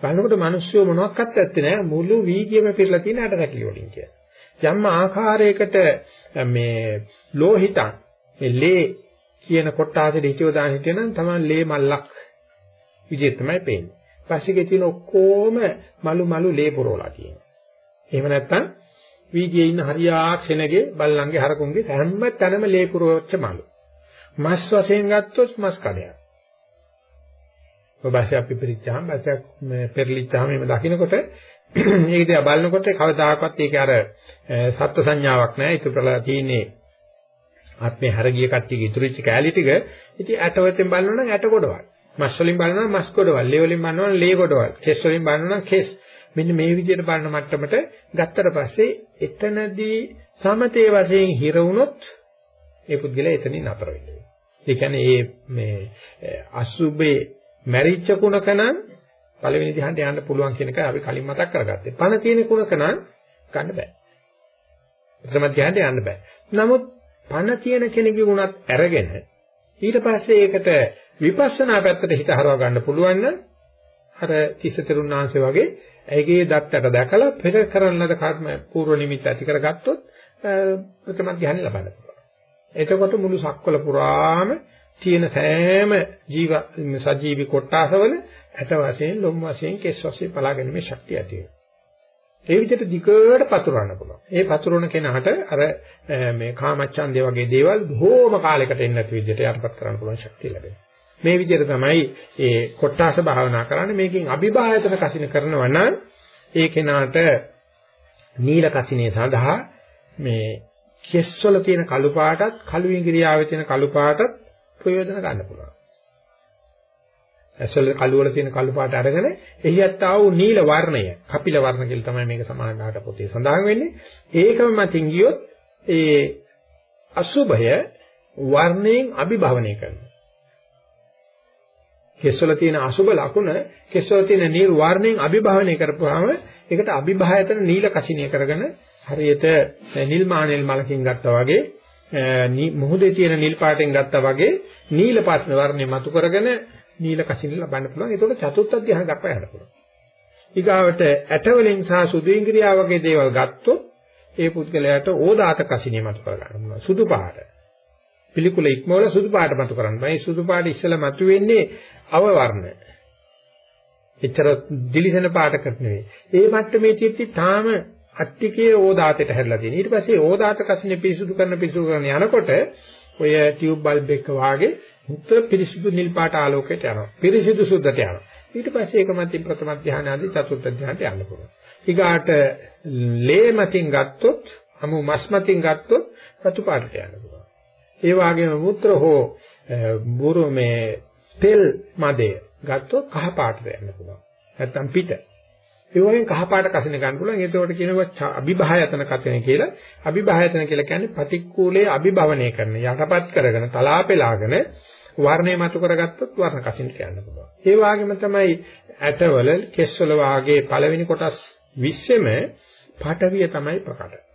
බලනකොට මිනිස්සු මොනවත් ඇත්තේ නැහැ මුළු වීදියේම පිරලා තියෙන ඇට සැකිලි වලින් කියලා. යම් ආකාරයකට මේ ලෝහිතං මේ ලේ කියන කොටාසේ හිතියෝ දාන හිටියනම් තමයි ලේ මල්ලක් විදිහට තමයි පේන්නේ. පස්සේ තියෙන ඔක්කොම මලු මලු ලේ පුරවලා තියෙනවා. එහෙම නැත්නම් වීදියේ ඉන්න හරියාක් සෙනගේ බල්ලන්ගේ හරකුන්ගේ හැම තැනම ලේ පුරවච්ච මලු. මස් වශයෙන් ගත්තොත් මස් කඩයක්. ඔබසේ අපි පරිච්ඡාම් බසක් පෙරලිච්ඡාම එහෙම දකින්නකොට [CLEARS THROAT] ඒක දිහා බලනකොට කවදාකවත් ඒක අර සත්ත්ව සංඥාවක් නෑ ඒක ප්‍රලා තියෙන්නේ ආත්මේ හරගිය කට්ටියගේ ඉතුරුච්ච කැලී ටික. ඉතින් ඇටවතෙන් බලනවා නම් ඇට කොටවල් මස් වලින් බලනවා නම් මස් කොටවල් ලේ වලින් බලනවා නම් ලේ කොටවල් කෙස් වලින් බලනවා නම් කෙස්. මෙන්න මේ විදිහට බලන මට්ටමට ගත්තට පස්සේ එතනදී සමතේ වශයෙන් හිර වුණොත් ඒ පුද්ගලයා එතනින් නතර වෙනවා ඒ කියන්නේ මේ මේ අසුබේ මැරිච්ච කුණක නම් පළවෙනි ධ්‍යානට යන්න පුළුවන් කියන එක අපි කලින් මතක් කරගත්තේ. පණ තියෙන කුණක නම් ගන්න බෑ. ප්‍රථම ධ්‍යානට යන්න බෑ. නමුත් පණ තියෙන කෙනෙකුගේ උනත් අරගෙන ඊට පස්සේ ඒකට විපස්සනා පැත්තට හිත හරව ගන්න පුළුවන් නම් අර තිසතරුන් ආංශය වගේ ඇයිගේ දත්තට දැකලා පෙර කරන ලද කර්ම පූර්ව නිමිත්ත ඇති කරගත්තොත් ප්‍රථම ධ්‍යානෙ ලබන්න පුළුවන්. එතකොට මුළු සක්වල පුරාම තියෙන සෑම ජීව සජීවි කොටාසවල ඇට වශයෙන් ලොම් වශයෙන් කෙස් වශයෙන් පලාගැනීමේ ශක්තිය ඇති වෙනවා. ඒ විදිහට දිගට පතුරවන්න පුළුවන්. ඒ පතුරවන කෙනාට අර මේ කාමච්ඡන්දේ වගේ දේවල් බොහෝම කාලයකට එන්නේ නැති විදිහට යටපත් කරන්න පුළුවන් ශක්තිය ලැබෙනවා. මේ විදිහට තමයි ඒ කොටාස භාවනා කරන්නේ. මේකෙන් අභිභායතන කසින කරනවා නම් ඒ කෙනාට නීල කසිනේ සඳහා මේ කෙස්වල තියෙන කළු පාටත් කළු ඉංග්‍රීසියාවේ තියෙන කළු පාටත් ප්‍රයෝජන ගන්න පුළුවන්. ඇස්වල කළු වල තියෙන කළු පාට අරගෙන එහියත් ආ වූ නිල වර්ණය, කපිල වර්ණ කියලා තමයි මේක සමානකට පොතේ සඳහන් වෙන්නේ. ඒකම මතින් ගියොත් ඒ අසුභය වර්ණයෙන් අභිභවනය කරනවා. කෙස්වල තියෙන අසුභ ලකුණ කෙස්වල තියෙන නිල් වර්ණයෙන් අභිභවනය කරපුවාම ඒකට අභිභායතන නිල කසිනිය කරගෙන හරියට නිල් මානෙල් මලකින් ගත්තා වගේ මුහුදේ තියෙන නිල් පාටෙන් ගත්තා වගේ නිල පාට වර්ණය මතු කරගෙන නිල කසින ලබන්න පුළුවන්. ඒකට චතුර්ථ ධ්‍යාන දක්වා යන්න පුළුවන්. ඊගාවට ඇටවලින් සහ සුදු ඉංග්‍රියා වගේ දේවල් ගත්තොත් ඒ පුද්ගලයාට ඕදාත කසිනිය මතු කර ගන්න පුළුවන්. සුදු පාට. පිළිකුල ඉක්මවල සුදු පාට මතු කරන්න. මේ සුදු පාට ඉස්සෙල්ලා මතු වෙන්නේ අවවර්ණ. එච්චර දිලිසෙන පාටකට නෙවෙයි. ඒ මට්ටමේ තියෙද්දි තාම අට්ටිකේ ඕදාතයට හැරිලා තියෙනවා. ඊට පස්සේ ඕදාත කසිනේ පිරිසුදු කරන පිරිසුදු කරන යනකොට ඔය ටියුබ් බල්බ් එක වාගේ මුත් පිරිසුදු නිල් පාට ආලෝකයට යනවා. පිරිසුදු සුද්ධට යනවා. ඊට පස්සේ ඒක මතින් ප්‍රථම ධානය ආදී චතුර්ථ ධානයට යන්න පුළුවන්. ඊගාට ලේ මතින් ගත්තොත්, අමු මස් මතින් ගත්තොත් රතු පාටට යන්න පුළුවන්. ඒ වගේම මුත්‍ර හෝ බුරු මේ තෙල් මදේ ගත්තොත් කහ පාටට යන්න පුළුවන්. නැත්තම් පිට. ඒ වගේම කහ පාට කසින ගන්න පුළුවන්. ඒකට කියනවා අභිභායතන කතන කියලා. අභිභායතන කියලා කියන්නේ පටික්කුලයේ අභිභවනය කරන යටපත් කරගෙන තලාපෙලාගෙන වර්ණය මතු කරගත්තොත් වර්ණ කසින කියන්න පුළුවන්. ඒ වගේම තමයි ඇටවල කෙස්වල වාගේ පළවෙනි කොටස් 20ෙම පටවිය තමයි ප්‍රකට.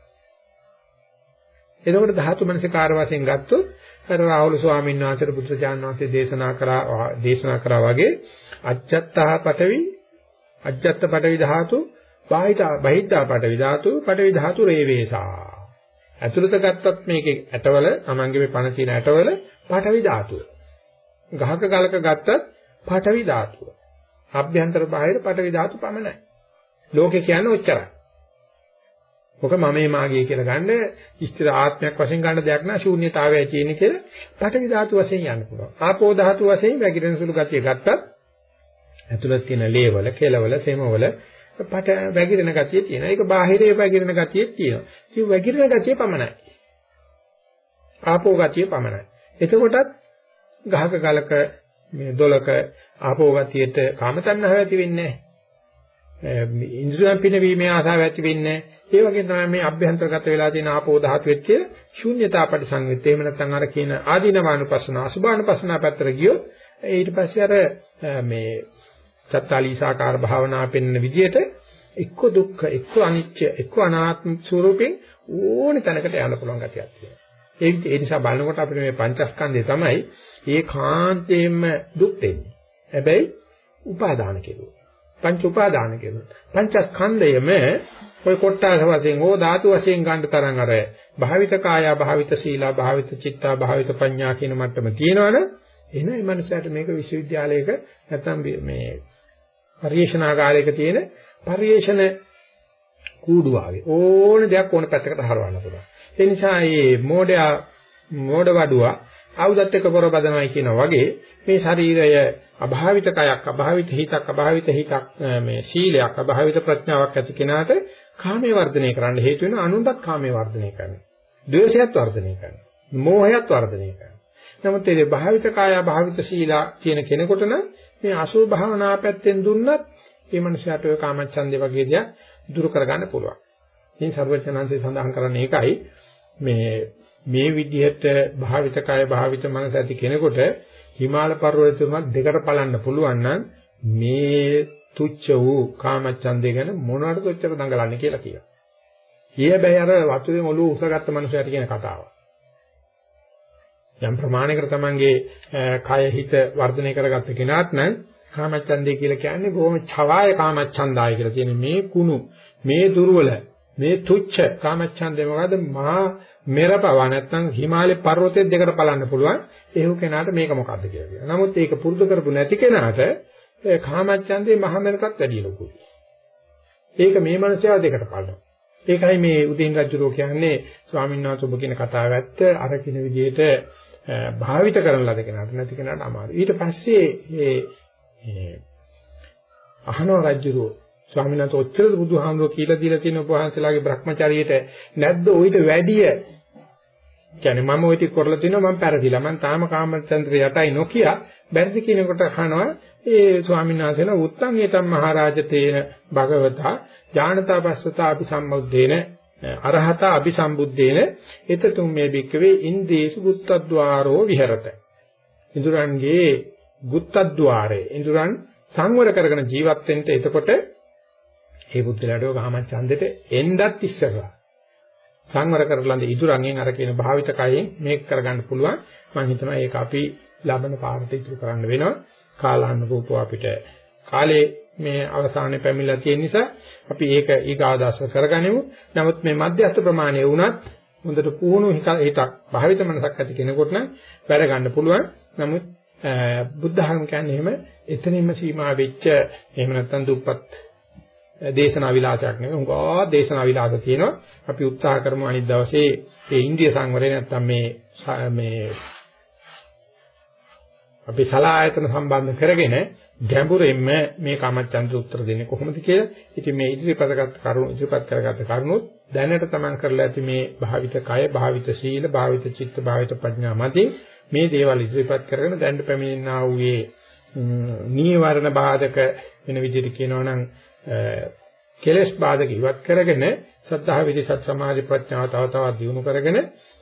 එතකොට ධාතු මනසිකාර වශයෙන් ගත්තොත් අර රාහුල ස්වාමීන් වහන්සේට බුදුචාන් වහන්සේ දේශනා කරා දේශනා කරා වගේ අජත්තහ පටවි අජත්ත පටවි ධාතු බාහිත බහිද්ධා පටවි ධාතු පටවි ධාතු රේවේසා. ඇතුළත ගත්තත් මේකේ ඇටවල අමංගේ මේ පණ තියෙන ඇටවල පටවි ධාතුව. ගහක ගලක ගත්තත් පටවි ධාතුව. අභ්‍යන්තර බාහිර පටවි ධාතු පමණයි. ලෝකේ කියන්නේ ඔච්චරයි. ඔක මමේ මාගේ කියලා ගන්න ස්ථිර ආත්මයක් වශයෙන් ගන්න දෙයක් නෑ ශූන්‍යතාවයයි තියෙන්නේ කියලා පටවි ධාතු වශයෙන් යන්න පුළුවන්. ආපෝ ධාතු වශයෙන් වැగిරෙන සුළු ගතිය ගත්තත් ඇතුළත තියෙන ලේවල, කෙලවල, සෙමවල පට වැగిරෙන ගතිය තියෙනවා. ඒක බාහිරේ වැగిරෙන ගතියක් තියෙනවා. ඒ වැగిරෙන ගතිය පමණයි. ආපෝ ගතිය පමණයි. එතකොටත් ගහක ගලක මේ දොලක ආපෝ ගතියට කාම තණ්හාව ඇති වෙන්නේ නැහැ. ඉන්ද්‍රියන් පිනවීමේ ආසාව ඇති වෙන්නේ නැහැ. ඒ වගේ තමයි මේ අභ්‍යන්තරගත වෙලා තියෙන ආපෝ ධාතුවෙත් කිය ශූන්‍යතා පරිසංවිත. එහෙම නැත්නම් අර කියන ආදීනවානුපස්සන අසුභානුපස්සන පැත්තට ගියොත් ඊට පස්සේ අර මේ චත්තාලීසාකාර භාවනා පෙන්වන විදිහට එක්ක දුක්ඛ එක්ක අනිත්‍ය එක්ක අනාත්ම ස්වරූපෙන් ඕනේ තැනකට යන්න පුළුවන් ගතියක් තියෙනවා. ඒ නිසා බලනකොට අපිට මේ පංචස්කන්ධය තමයි ඒකාන්තයෙන්ම දුක් දෙන්නේ. හැබැයි උපාදාන කෙරුවා. පංච උපාදාන කෙරුවා. පංචස්කන්ධයම ඔය කොට්ටාස වශයෙන් ඕ ධාතු වශයෙන් ගන්න තරම් අර භාවිත කාය භාවිත සීලා භාවිත චිත්තා භාවිත පඤ්ඤා කියන මට්ටම තියෙනවනේ එහෙනම් මේ මනුස්සයාට මේක විශ්වවිද්‍යාලයක නැත්නම් මේ පරිේශනාගාරයක තියෙන පරිේශන කූඩුවාගේ ඕන දෙයක් ඕන පැත්තකට හරවන්න පුළුවන්. ඒ නිසා මේ මෝඩයා මෝඩ වඩුවා ආයුධත් එක්ක පොර බදනවයි කියනා වගේ මේ ශරීරය අභාවිත කයක් අභාවිත හිතක් අභාවිත හිතක් මේ සීලයක් අභාවිත ප්‍රඥාවක් ඇති කෙනාට කාමයේ වර්ධනය කරන්න හේතු වෙන අනුන්ටත් කාමයේ වර්ධනය කරනවා. ද්වේෂයත් වර්ධනය කරනවා. මෝහයත් වර්ධනය කරනවා. නමුත් ඒ භාවිත කාය භාවිත සීලා කියන කෙනෙකුට නම් මේ අසුභ භාවනා පැත්තෙන් දුන්නත් මේ මනුස්සයාට ඔය කාමච්ඡන්දේ වගේ දේක් දුරු කරගන්න පුළුවන්. ඉතින් සර්වඥාන්සේ සඳහන් කරන්නේ ඒකයි මේ මේ විදිහට භාවිත කාය භාවිත මනස ඇති කෙනෙකුට හිමාල පර්වතයක දෙකට පලන්න පුළුවන් නම් මේ තුච්ච වූ කාමච්ඡන්දේ ගැන මොනවටද ඔච්චර දඟලන්නේ කියලා කියනවා. ඊය බෑ අර වතුරේ ඔළුව උසගත්ත මනුස්සයාට කියන කතාව. යම් ප්‍රමාණයකට තමන්ගේ කය හිත වර්ධනය කරගත්ත කෙනාත් නම් කාමච්ඡන්දේ කියලා කියන්නේ බොහොම ඡවාය කාමච්ඡන්දාය කියලා කියන්නේ මේ කුණු මේ දුර්වල මේ තුච්ච කාමච්ඡන්දේ මොකද මහා මෙරපව නැත්නම් හිමාලය පර්වතයේ දෙකට බලන්න පුළුවන් එහෙම කෙනාට මේක මොකද්ද කියලා කියනවා. නමුත් ඒක පුරුදු කරපු නැති කෙනාට කාමච්ඡන්දේ මහ මෙරකත් වැඩි ලොකුයි. ඒක මේ මනසව දෙකට බලනවා. ඒකයි මේ උදින් රජුරෝ කියන්නේ ස්වාමීන් වහන්සේ ඔබ කියන කතාව ඇත්ත අර කින විදිහට භාවිත කරන ලද කෙනාට නැති කෙනාට අමාරුයි. ඊට පස්සේ මේ අහනවා රජුරෝ ස්වාමීන් වහන්සේ ඔච්චර බුදුහාමුදුරුවෝ කියලා දීලා තියෙන උපවාසලාගේ Brahmachariයට නැද්ද ඔయిత වැඩිය? කියන්නේ මම ඔయిత කරලා තිනවා මම පැරදිලා. මම තාම කාමචන්ද්‍ර යටයි නොකිය බැරිද කියනකොට අහනවා ඒ ස්වාමීන් වහන්සේලා උත්තං ඒතම් මහරජතේන භගවතා ඥානතා පස්සතා අපි සම්මුද්දේන අරහත අபிසම්බුද්දේන එතතුම් මේ භික්කවේ ඉන්දේසු ගුත්තද්්වාරෝ විහෙරත. ඉඳුරන්ගේ ගුත්තද්්වාරේ ඉඳුරන් සංවර කරගෙන ජීවත් වෙන්න එතකොට ඒ බුද්ධලාට කාමච්ඡන්දෙට එන්නත් ඉස්සරලා සංවර කරලඳ ඉදුරංගෙන් අර කියන භාවිත කයෙන් මේක කරගන්න පුළුවන්. මම හිතනවා ඒක අපි ලබන පාරට ඉතුරු කරන්න වෙනවා. කාලාන්න රූපව අපිට කාලේ මේ අවසානයේ පැමිණලා තියෙන නිසා අපි ඒක ඊගාදාස කරගනිමු. නමුත් මේ මධ්‍යස්ථ ප්‍රමාණය වුණත් හොඳට පුහුණු හිතක් භාවිත මනසක් ඇති කෙනෙකුට නම් වැඩ ගන්න පුළුවන්. නමුත් බුද්ධ ධර්ම කියන්නේ එහෙම එතනින්ම සීමා වෙච්ච එහෙම නැත්නම් දුප්පත් දේශනා විලාසයක් නෙවෙයි උංගා දේශනා විලාස තියෙනවා අපි උත්සාහ කරමු අනිත් දවසේ මේ ඉන්දිය සංවරය නැත්නම් මේ මේ අපි සලායතන සම්බන්ධ කරගෙන ගැඹුරින්ම මේ කාමච්ඡන්ද උත්තර දෙන්නේ කොහොමද කියලා. ඉතින් මේ ඉදිරිපත් කරගත් කරුණු ඉදිරිපත් කරගත් කරුණුත් දැනට තමන් කරලා ඇති මේ භාවිත කය, භාවිත සීල, භාවිත චිත්ත, භාවිත ප්‍රඥා මතින් මේ දේවල් ඉදිරිපත් කරගෙන දැනට පැමිණෙනා වූ නීවරණ බාධක වෙන විදිහට කියනවා නම් කෙලස් බාධක ඉවත් කරගෙන සද්ධා විදි සත් සමාධි ප්‍රඥාව තව තවත් දියුණු කරගෙන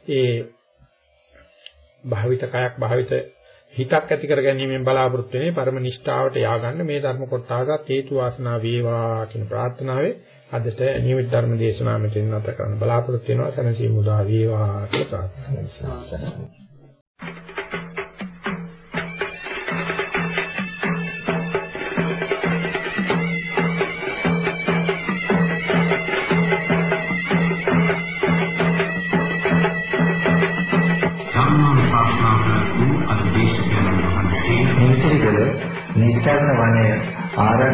ඒ භාවිත කයක් භාවිත හිතක් ඇති කර ගැනීමෙන් බලාපොරොත්තු වෙන්නේ පරම නිෂ්ඨාවට ය아가න්න මේ ධර්ම කොටසට හේතු වාසනා වේවා කියන ප්‍රාර්ථනාවේ අදට නියමිත ධර්ම දේශනාව මෙතන නැත කරන්න බලාපොරොත්තු වෙනවා. සනසී මුදා වේවා කියලා ප්‍රාර්ථනා